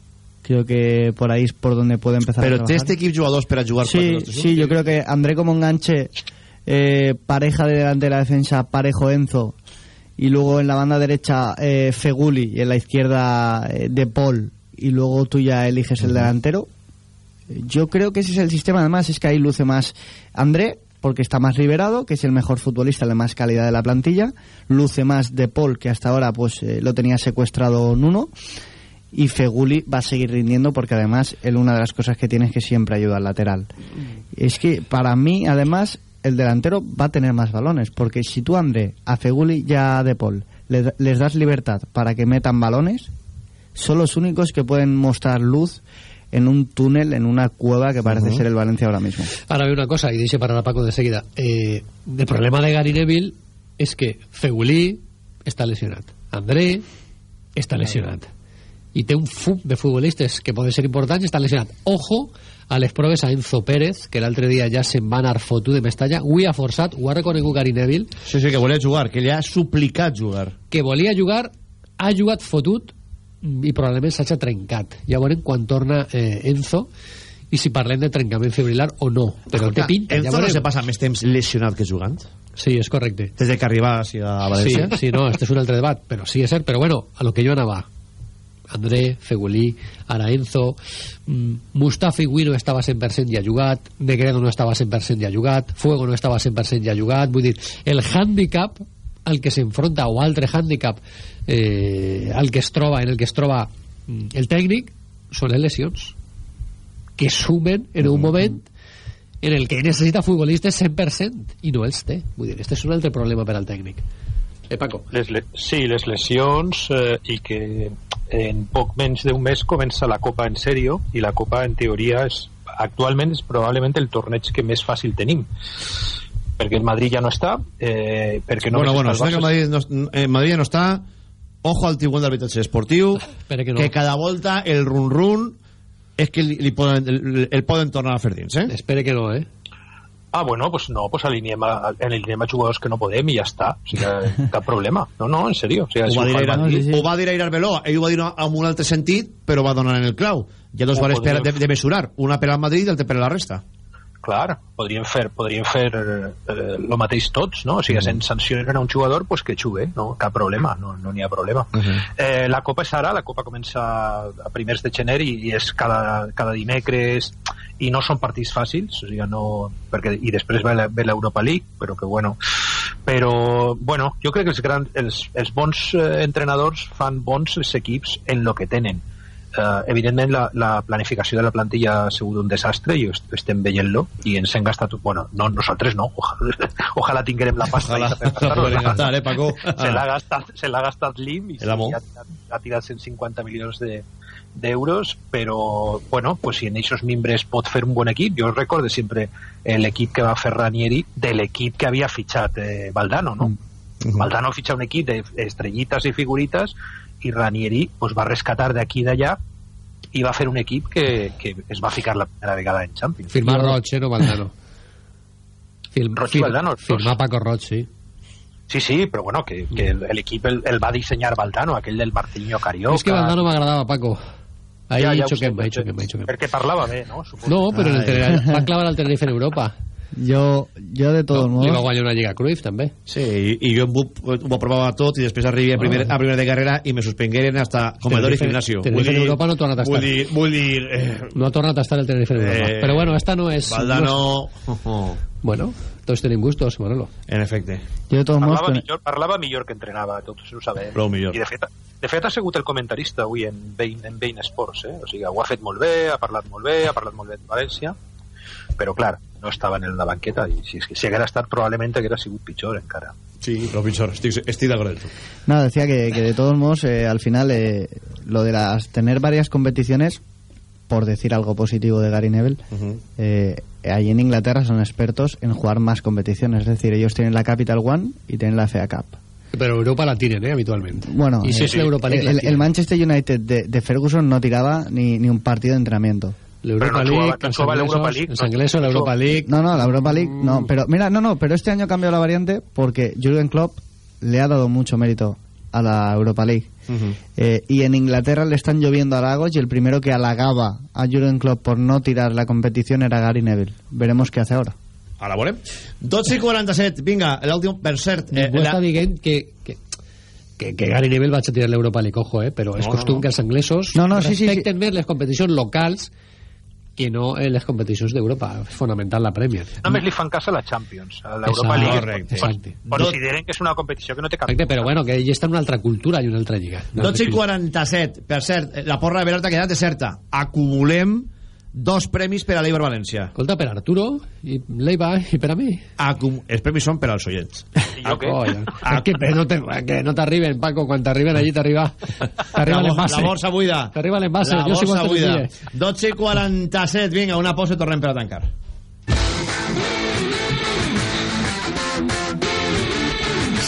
Creo que por ahí es por donde puede empezar a però té este equip jugadors per a jugar Sí, 4-2-3-1? sí, yo creo que André como enganche, eh, pareja de delante de la defensa, parejo Enzo, y luego en la banda derecha eh, Feguli y en la izquierda eh, De Paul, y luego tú ya eliges el delantero. Yo creo que ese es el sistema, además es que ahí luce más André, porque está más liberado, que es el mejor futbolista, la más calidad de la plantilla, luce más De Paul, que hasta ahora pues eh, lo tenía secuestrado Nuno, y Feguli va a seguir rindiendo porque además él una de las cosas que tiene es que siempre ayuda al lateral. Es que para mí además el delantero va a tener más balones porque si tú André, a Feguli y a De Paul le les das libertad para que metan balones, son los únicos que pueden mostrar luz en un túnel, en una cueva que parece Ujú. ser el Valencia ahora mismo. Ara ve una cosa, i deixa parar a Paco de seguida. Eh, el problema de Gary Neville és que Fegulí està lesionat. André està lesionat. I té un fum de futbolistes que poden ser importants i lesionat. Ojo a les proves a Enzo Pérez, que l'altre dia ja se'n va anar fotut de Mestalla. Avui ha forçat, ho ha reconegut Gary Neville, Sí, sí, que volia jugar, que li ha suplicat jugar. que volia jugar, ha jugat fotut i probablement s'ha trencat. Ja veurem quan torna eh, Enzo i si parlem de trencament fibrilar o no. Però té pinta, ja Enzo no veurem. se passa més temps lesionat que jugant? Sí, és correcte. Des de que arriba a València? Sí, sí, no, este és un altre debat, però sí, és cert, però bueno, a lo que jo anava. André, Fegulí, ara Enzo, mm, Mustafa Igui no estava 100% i ha jugat, Negredo no estava 100% i ha jugat, Fuego no estava 100% i ha jugat, vull dir, el hàndicap al que s'enfronta, o altre hàndicap eh, al que es troba, en el que es troba mm, el tècnic, són les lesions, que sumen en un moment en el que necessita futbolistes 100% i no els té. Vull dir, este és un altre problema per al tècnic. Eh, Paco? Les le sí, les lesions eh, i que en poc menys d'un mes comença la Copa en sèrio i la Copa en teoria és, actualment és probablement el torneig que més fàcil tenim perquè el Madrid ja no està eh, perquè no bueno, bueno, sembla que el Madrid no, eh, Madrid ja no està ojo al tribunal d'arbitratge esportiu que, que, no. cada volta el run-run és que li, li poden, el, el poden tornar a fer dins, eh? Espere que no, eh? Ah, bueno, pues no, pues alineem a, en alineem a jugadors que no podem i ja està. O sigui, cap problema. No, no, en sèrio. O sigui, ho, si va ho dir el Aira, Madrid- ho va dir Aira Arbeloa ell ho va dir en un altre sentit però va donar en el clau hi ha dos per, podria- de, de mesurar una per al Madrid i l'altra per a la resta Clar, podríem fer, podríem fer eh, el mateix tots, no? O sigui, mm. sancionen a un jugador, pues que jugue, no? Cap problema, no no n'hi ha problema. eh, la Copa és ara, la Copa comença a primers de gener i, i és cada, cada dimecres i no són partits fàcils, o sigui, no, perquè, i després ve la- l'Europa League, però que bueno, però bueno, jo crec que els, grans, els, els bons eh, entrenadors fan bons els equips en lo que tenen eh, evidentment la, la planificació de la plantilla ha sigut un desastre i est- estem veient-lo i ens hem gastat, bueno, no nosaltres no ojalà, ojalà tinguem la pasta Ojalà. gastar-nos. Poden gastar, eh, Paco? se l'ha gastat, se gastat l'IM i ha, tirat- ha tirat 150 milions de d'euros, però bueno, pues si en aquests membres pot fer un bon equip, jo recordo sempre eh, l'equip que va fer Ranieri de l'equip que havia fitxat eh, Valdano, no? Valdano fitxa un equip d'estrellites i figurites i Ranieri pues, va rescatar d'aquí i d'allà i va fer un equip que, que es va ficar la primera vegada en Champions. Firmar Roig, no Valdano. Film, Roig i Valdano. Firmar Paco Roig, sí. Sí, sí, però bueno, que, que el- el, el va dissenyar Valdano, aquell del Martiño Carioca. És que Valdano m'agradava, Paco. Ahí Ja, ja xoquem, ahí xoquem, ahí xoquem. Perquè parlava bé, no? Suposo. No, però en el. Tenerife, va clavar el Tenerife en Europa. Yo, yo de todos Li va guanyar una Lliga Cruyff, també. Sí, i, i jo ho, ho provava tot i després arribi a primer, a primer de carrera i me suspengueren hasta comedor i gimnasio. Tenerife en Europa no torna a vull estar. dir, vull dir eh, No ha tornat a estar el Tenerife en Europa. Eh, Però bueno, esta no és... Valdano... no és- Bueno, tots tenim gustos, Manolo. En efecte. Yo de todos modos... Parlava con- millor, parlava millor que entrenava, tots ho sabem. Prou millor. I de fet, de fet ha sigut el comentarista avui en Bein, en Bein Sports, eh? o sigui, ho ha fet molt bé, ha parlat molt bé, ha parlat molt bé de València, però clar, no estava en la banqueta i si, si haguera estat probablement haguera sigut pitjor encara. Sí, però pitjor, estic, estic d'acord amb tu. No, decía que, que de todos modos, eh, al final, eh, lo de las tener varias competiciones, por decir algo positivo de Gary Neville, eh, allí en Inglaterra son expertos en jugar más competiciones. Es decir, ellos tienen la Capital One y tienen la FA Cup. Però Europa la tienen, eh, habitualment. Bueno, I si eh, és l'Europa League, la el, el. Manchester United de, de Ferguson no tiraba ni, ni un partido de entrenamiento. L'Europa Pero no League, jugaba- no jugaba la Europa League, els no- anglesos, la Europa League... No, no, la Europa League no. Pero mira, no, no, pero este año ha cambiado la variante porque Jürgen Klopp le ha dado mucho mérito a la Europa League. Eh, y en Inglaterra le están lloviendo halagos y el primero que halagaba a Jürgen Klopp por no tirar la competición era Gary Neville. Veremos qué hace ahora. Ara veurem. 12 i 47, vinga, l'últim, per cert... Eh, Ningú la, dient que, que, que, que Gary Neville va a tirar l'Europa League, ojo, eh? però és No, costum no. que els anglesos No, no, sí, sí, respecten més les competicions locals que no en les competicions d'Europa. És fonamental la Premier. Només li fan cas a la Champions, a l'Europa Exacte, League. correcte, exacte. Consideren que és una competició que no té cap... Exacte, però bueno, que ell està en una altra cultura i una altra lliga. 12 i 47, per cert, la porra de Belarta ha quedat deserta. Acumulem dos premis per a l'Eibar València. Escolta, per Arturo, i l'Eiva, i per a mi. Acum els premis són per als oients. Ah, coño. Es que no te, que no t'arriben, Paco, quan t'arriben allí t'arriba l'envase. la borsa buida. T'arriba l'envase. La Jo borsa buida. diria. 12 i 47, vinga, una pausa i tornem per a tancar.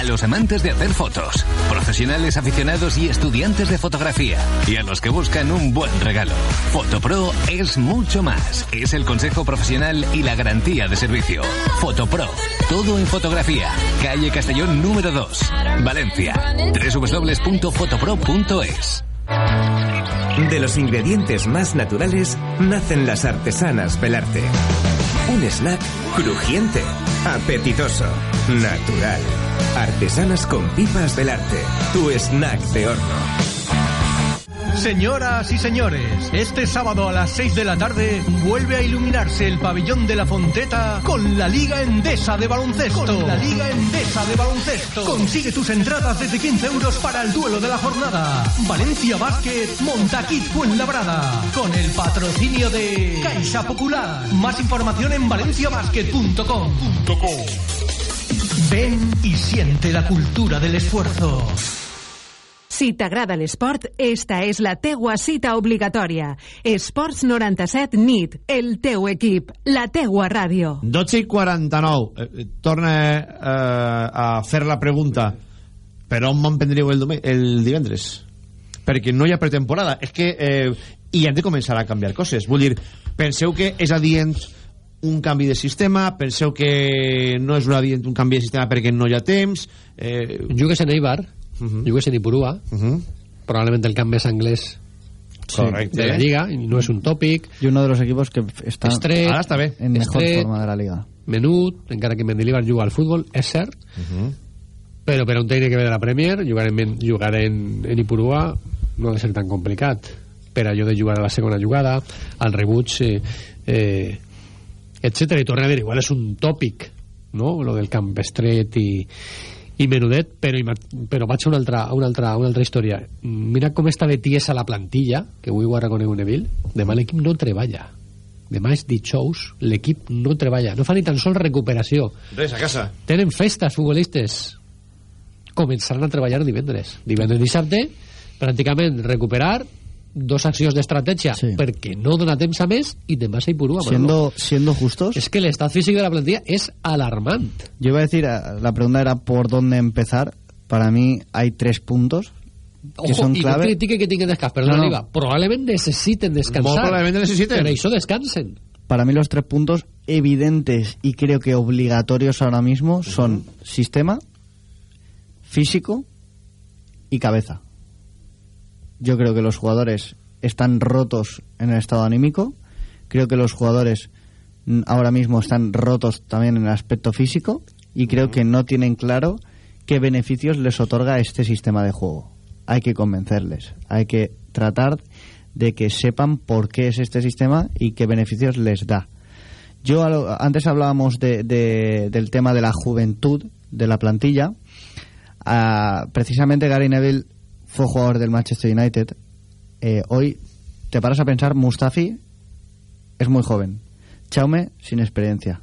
A los amantes de hacer fotos, profesionales aficionados y estudiantes de fotografía, y a los que buscan un buen regalo. Fotopro es mucho más. Es el consejo profesional y la garantía de servicio. Fotopro, todo en fotografía. Calle Castellón número 2, Valencia. www.fotopro.es. De los ingredientes más naturales nacen las artesanas Belarte. Un snack crujiente, apetitoso, natural. Artesanas con pipas Belarte. Tu snack de horno. Señoras y señores, este sábado a las 6 de la tarde vuelve a iluminarse el pabellón de la Fonteta con la Liga Endesa de Baloncesto. Con la Liga Endesa de Baloncesto. Consigue tus entradas desde 15 euros para el duelo de la jornada. Valencia Basket, Montaquit Fuenlabrada. Con el patrocinio de Caixa Popular. Más información en valenciabasket.com. Ven y siente la cultura del esfuerzo. Si t'agrada l'esport, esta és la teua cita obligatòria. Esports 97 NIT, el teu equip, la teua ràdio. 12 i 49. Eh, eh, torna eh, a fer la pregunta. Per on me'n prendríeu el, el divendres? Perquè no hi ha pretemporada. És que eh, hi hem de començar a canviar coses. Vull dir, penseu que és adient un canvi de sistema, penseu que no és un adient un canvi de sistema perquè no hi ha temps... Eh... Jugues en Eibar, uh -huh. jugues en Ipurua, uh -huh. probablement el camp més anglès Correcte. de la Lliga, i no és un tòpic. Y uno de los equipos que está, Estret, Ara està bé. en mejor Estret, forma de la liga. menut, encara que Mendilibar juga al futbol, és cert, però per un tècnic que ve de la Premier, jugar en, jugar en, en Ipurua no ha de ser tan complicat. Per allò de jugar a la segona jugada, al rebuig, eh, eh, etc. I torna a dir, igual és un tòpic, no?, lo del camp estret i, i menudet, però, però vaig a una altra, a una altra, a una altra història. Mira com està de tiesa la plantilla, que avui ho ha reconegut Neville, demà l'equip no treballa. Demà és dijous, l'equip no treballa. No fa ni tan sols recuperació. Res, a casa. Tenen festes futbolistes. Començaran a treballar divendres. Divendres dissabte, pràcticament recuperar dos accions d'estratègia Sí. perquè no dona temps a més i te'n vas a Ipurua. Siendo, siendo justos, Es que el estado físico de la plantilla es alarmant. yo iba a decir, eh, la pregunta era por dónde empezar. Para mí hay tres puntos que Ojo, son no clave. critique que tinguin descans, perdona, No, no. Oliva, probablement necessiten descansar. Molt probablement necessiten. Per això descansen. Para mí los tres puntos evidentes y creo que obligatorios ahora mismo son sistema, físico y cabeza. Yo creo que los jugadores están rotos en el estado anímico. Creo que los jugadores ahora mismo están rotos también en el aspecto físico y creo que no tienen claro qué beneficios les otorga este sistema de juego. Hay que convencerles, hay que tratar de que sepan por qué es este sistema y qué beneficios les da. Yo antes hablábamos de- de- del tema de la juventud de la plantilla. Ah, precisamente Gary Neville fue jugador del Manchester United. Eh, hoy te paras a pensar, Mustafi es muy joven. Chaume sin experiencia.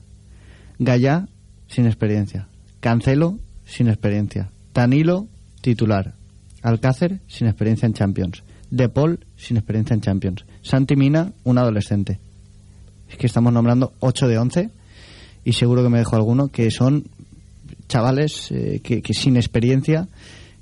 Gaya sin experiencia. Cancelo sin experiencia. Danilo titular. Alcácer sin experiencia en Champions. De Paul sin experiencia en Champions. Santi Mina, un adolescente. Es que estamos nombrando 8 de 11 y seguro que me dejo alguno que son chavales eh, que, que sin experiencia,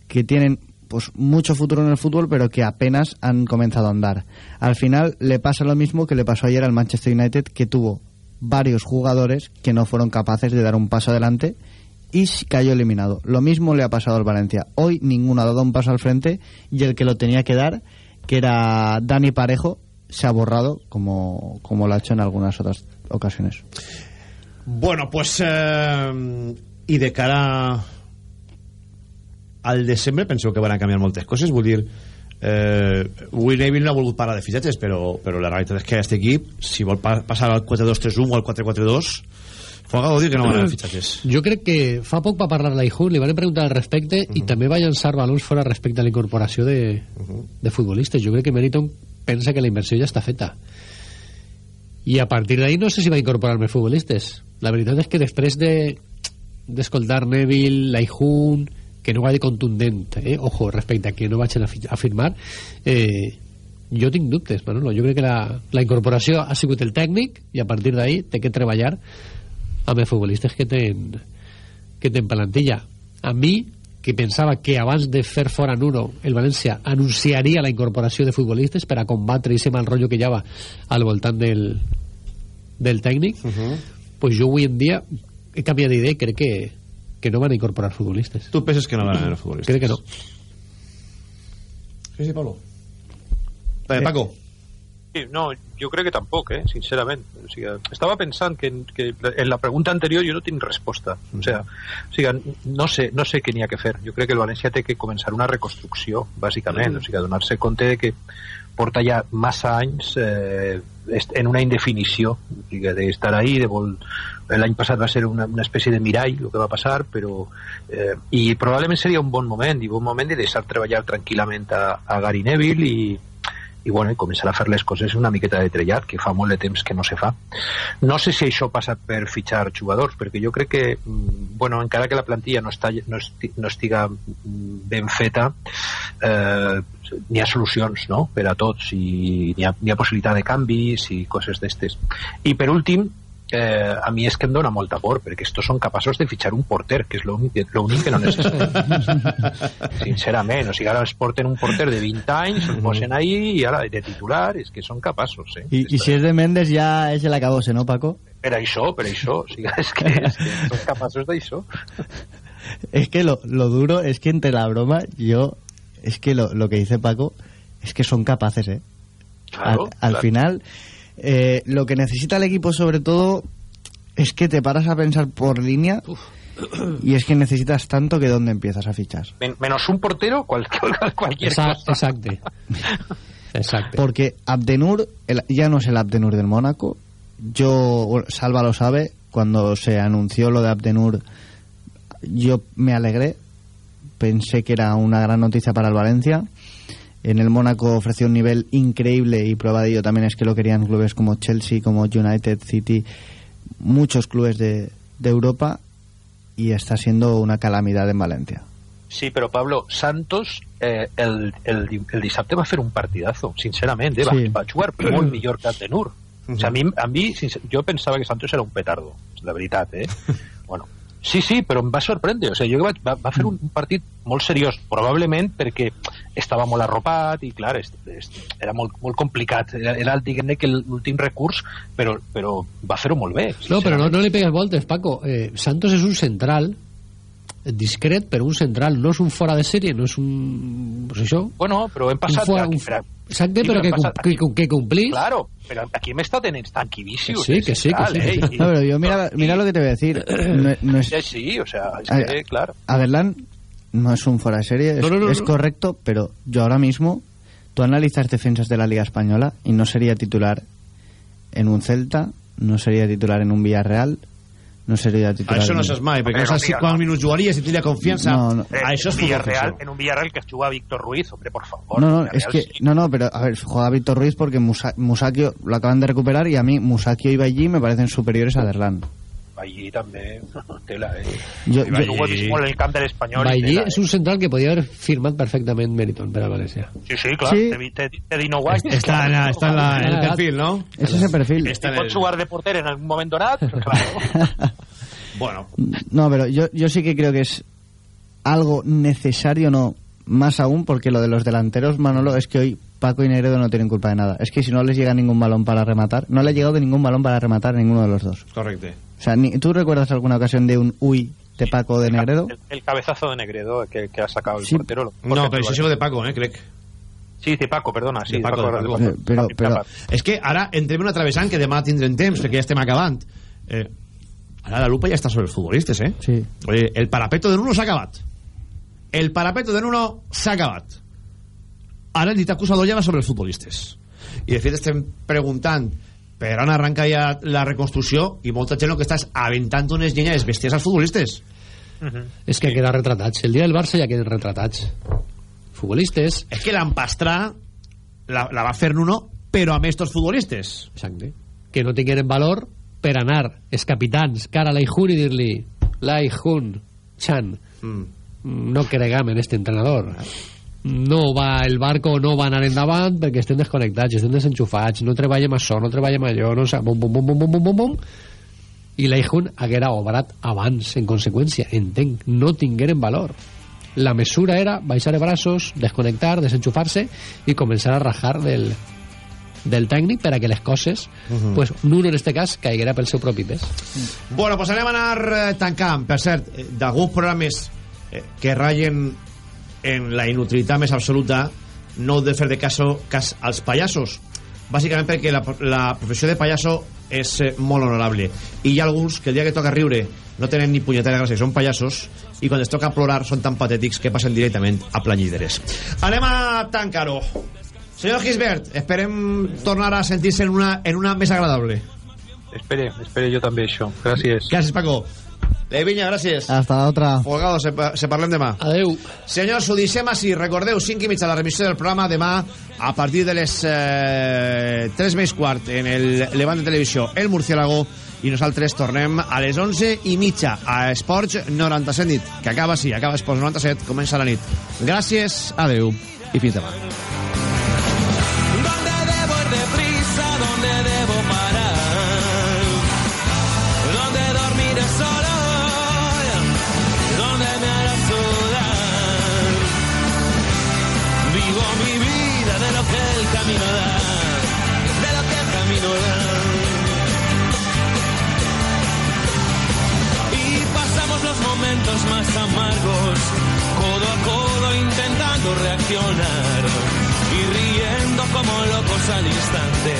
que tienen pues mucho futuro en el fútbol, pero que apenas han comenzado a andar. Al final le pasa lo mismo que le pasó ayer al Manchester United, que tuvo varios jugadores que no fueron capaces de dar un paso adelante y cayó eliminado. Lo mismo le ha pasado al Valencia. Hoy ninguno ha dado un paso al frente y el que lo tenía que dar, que era Dani Parejo, se ha borrado como, como lo ha hecho en algunas otras ocasiones. Bueno, pues eh, i de cara al desembre penseu que van a canviar moltes coses vull dir eh, Will Neville no ha volgut parar de fitxatges però, però la realitat és que aquest equip si vol pa passar al 4-2-3-1 o al 4-4-2 Fogado dir que no van a fitxatges Jo crec que fa poc va parlar l'Aihun, li van preguntar al respecte uh -huh. i també va llançar balons fora respecte a la incorporació de, uh -huh. de futbolistes. Jo crec que Meriton pensa que la inversió ja està feta. I a partir d'ahí no sé si va incorporar més futbolistes. La veritat és que després de d'escoltar Neville, l'Aihun, que no va de contundent, eh? ojo, respecte a que no vagin a, a firmar, eh, jo tinc dubtes, Manolo. Jo crec que la, la incorporació ha sigut el tècnic i a partir d'ahí té que treballar amb els futbolistes que ten, que ten plantilla. A mi, que pensava que abans de fer fora Nuno, el València anunciaria la incorporació de futbolistes per a combatre aquest mal rotllo que hi havia al voltant del, del tècnic, uh -huh. pues jo avui en dia he canviat d'idea crec que, que no van a incorporar futbolistes. Tu penses que no van a haver futbolistes? Crec que no. Sí, sí, Pablo. Eh, Paco. Sí, no, jo crec que tampoc, eh, sincerament. O sigui, estava pensant que, que en la pregunta anterior jo no tinc resposta. O sigui, o sigui no sé, no sé què n'hi ha que fer. Jo crec que el València té que començar una reconstrucció, bàsicament. Mm. O sigui, donar-se compte de que porta ja massa anys eh, en una indefinició d'estar ahí de vol... l'any passat va ser una, una espècie de mirall el que va passar però eh, i probablement seria un bon moment i bon moment de deixar treballar tranquil·lament a, a Gary Neville i, i, bueno, i començar a fer les coses una miqueta de trellat, que fa molt de temps que no se fa. No sé si això passa per fitxar jugadors, perquè jo crec que, mm, bueno, encara que la plantilla no, està, no, esti, no estiga ben feta, eh, n'hi ha solucions no? per a tots i n'hi ha, ha possibilitat de canvis i coses d'estes. I per últim, eh, a mi és que em dona molta por perquè estos són capaços de fitxar un porter que és l'únic que no necessiten sincerament, o sigui ara es porten un porter de 20 anys, el posen ahí i ara de titular, és que són capaços eh? I, i si és de Mendes ja és el acabose, no Paco? per això, per això o sigui, és que, és que són capaços d'això es que lo, lo duro es que entre la broma yo es que lo, lo que dice Paco es que son capaces, ¿eh? Claro, al, al claro. final eh, lo que necesita el equipo sobre todo es que te paras a pensar por línea y es que necesitas tanto que dónde empiezas a fichar. Men menos un portero, cual, cual, cualquier Exact, cosa. Exacte. Exacte. Porque Abdenur el- ya no es el Abdenur del Mónaco. Yo, Salva lo sabe, cuando se anunció lo de Abdenur, yo me alegré. Pensé que era una gran noticia para el Valencia. En el Mónaco ofreció un nivel increíble y prueba de ello también es que lo querían clubes como Chelsea, como United City, muchos clubes de, de Europa y está siendo una calamidad en Valencia. Sí, però Pablo, Santos eh, el, el, el dissabte va fer un partidazo, sincerament, eh? va, Sí. va jugar molt millor que Atenur. O sigui, a mi, a mi sincer, jo pensava que Santos era un petardo, la veritat, eh? bueno, sí, sí, però em va sorprendre. O sigui, jo que vaig, va, va fer un, un partit molt seriós, probablement perquè estava molt arropat i, clar, est, est, era molt, molt complicat. Era, era diguem-ne, que l'últim recurs, però, però va fer-ho molt bé. No, però no, no li pegues voltes, Paco. Eh, Santos és un central discret, però un central. No és un fora de sèrie, no és un... Pues això. Bueno, però hem passat... Un fora- aquí, un- Exacte, sí, però que, hem passat- que, que, que complís. Claro, pero aquí me está teniendo tanquivicius. Que sí, que sí, que sí. Eh? No, pero yo mira, mira lo que te voy a decir. No, no es, Sí, sí, o sea, es A- que, claro. Adelán no es un fuera de serie, es, No, no, no, es correcto, pero yo ahora mismo, tú analizas defensas de la Liga Española y no sería titular en un Celta, no sería titular en un Villarreal, no sería titular Això no saps mai, perquè no saps si quants minuts jugaria, si tindria confiança. No, no. Eh, A això és Villarreal, en un Villarreal que juega Víctor Ruiz, hombre, por favor. No, no, es que, sí. no, no, pero a ver, juega Víctor Ruiz porque Musa, Musakio lo acaban de recuperar y a mí Musakio y Bailly me parecen superiores a Derlán. Allí també, tela, eh. Jo- molt el camp de l'Espanyol. i Bailly tela, és un central que podia haver firmat perfectament Meriton per a València. eh. Sí, sí, clar, Sí. té, té, té 19 anys. Està, en, la- està en, la, en el perfil, no? Es ese perfil. Està en pot el... jugar de porter en algun moment donat, però claro. Bueno, No, pero yo, yo sí que creo que es algo necesario, no, más aún, porque lo de los delanteros, Manolo, es que hoy Paco y Negredo no tienen culpa de nada. Es que si no les llega ningún balón para rematar, no le ha llegado de ningún balón para rematar a ninguno de los dos. correcte. O sea, ni- ¿tú recuerdas alguna ocasión de un uy de Paco de Negredo? El, el cabezazo de Negredo que, que ha sacado el Sí. portero. No, però això és lo de Paco, eh, crec. Sí, de Paco, perdona. Sí, De Paco, de Paco. Eh, pero, pero, És que ara entrem en una travessant que demà tindrem temps, perquè ja estem acabant. Eh, Ara la lupa ja està sobre els futbolistes, eh? Sí. Oye, el parapeto de Nuno s'ha acabat. El parapeto de Nuno s'ha acabat. Ara el dit acusador ja va sobre els futbolistes. I de fet estem preguntant per on arranca ja la reconstrucció i molta gent el que estàs aventant unes llenyes bèsties als futbolistes. Uh -huh. És que queda retratats. El dia del Barça ja queden retratats. Futbolistes... És que l'empastrà la, la va fer Nuno, però amb estos futbolistes. Exacte. Que no tingueren valor per anar els capitans cara a l'Aijun i dir-li l'Aijun, Chan, mm. no cregam en este entrenador. No va el barco no va anar endavant perquè estem desconnectats, estem desenxufats, no treballem això, no treballem allò, no sé, bum, bum, bum, bum, bum, bum, bum, bum. I l'Aijun haguera obrat abans, en conseqüència, entenc, no tingueren valor. La mesura era baixar de braços, desconnectar, desenxufar-se i començar a rajar del, del tècnic per a que les coses, uh -huh. pues, Nuno en este cas, caiguera pel seu propi pes. Bueno, pues anem a anar eh, tancant. Per cert, eh, d'alguns programes eh, que rayen en la inutilitat més absoluta, no de fer de caso, cas als pallassos. Bàsicament perquè la, la professió de pallasso és eh, molt honorable. I hi ha alguns que el dia que toca riure no tenen ni punyetera gràcia, són pallassos, i quan es toca plorar són tan patètics que passen directament a planyideres. Anem a tancar-ho. Senyor Gisbert, esperem tornar a sentir-se en una, en una més agradable. Espere, espere jo també això. Gràcies. Gràcies, Paco. Eh, Vinya, gràcies. Hasta la otra. Folgado, se, se parlem demà. Adeu. Senyors, ho deixem així. Recordeu, 5 i mitja la remissió del programa demà a partir de les eh, 3 més quart en el Levant de Televisió El Murciélago i nosaltres tornem a les 11 i mitja a Esports 97 nit, que acaba sí, acaba Esports 97, comença la nit. Gràcies, adeu i fins demà. Amargos, codo a codo intentando reaccionar y riendo como locos al instante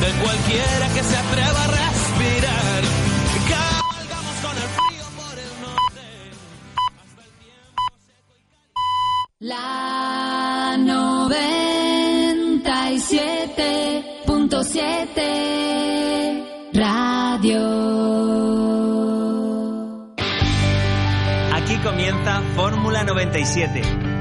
de cualquiera que se atreva a respirar. Cabalgamos con el frío por el norte. La 97.7 Radio. Comienza Fórmula 97.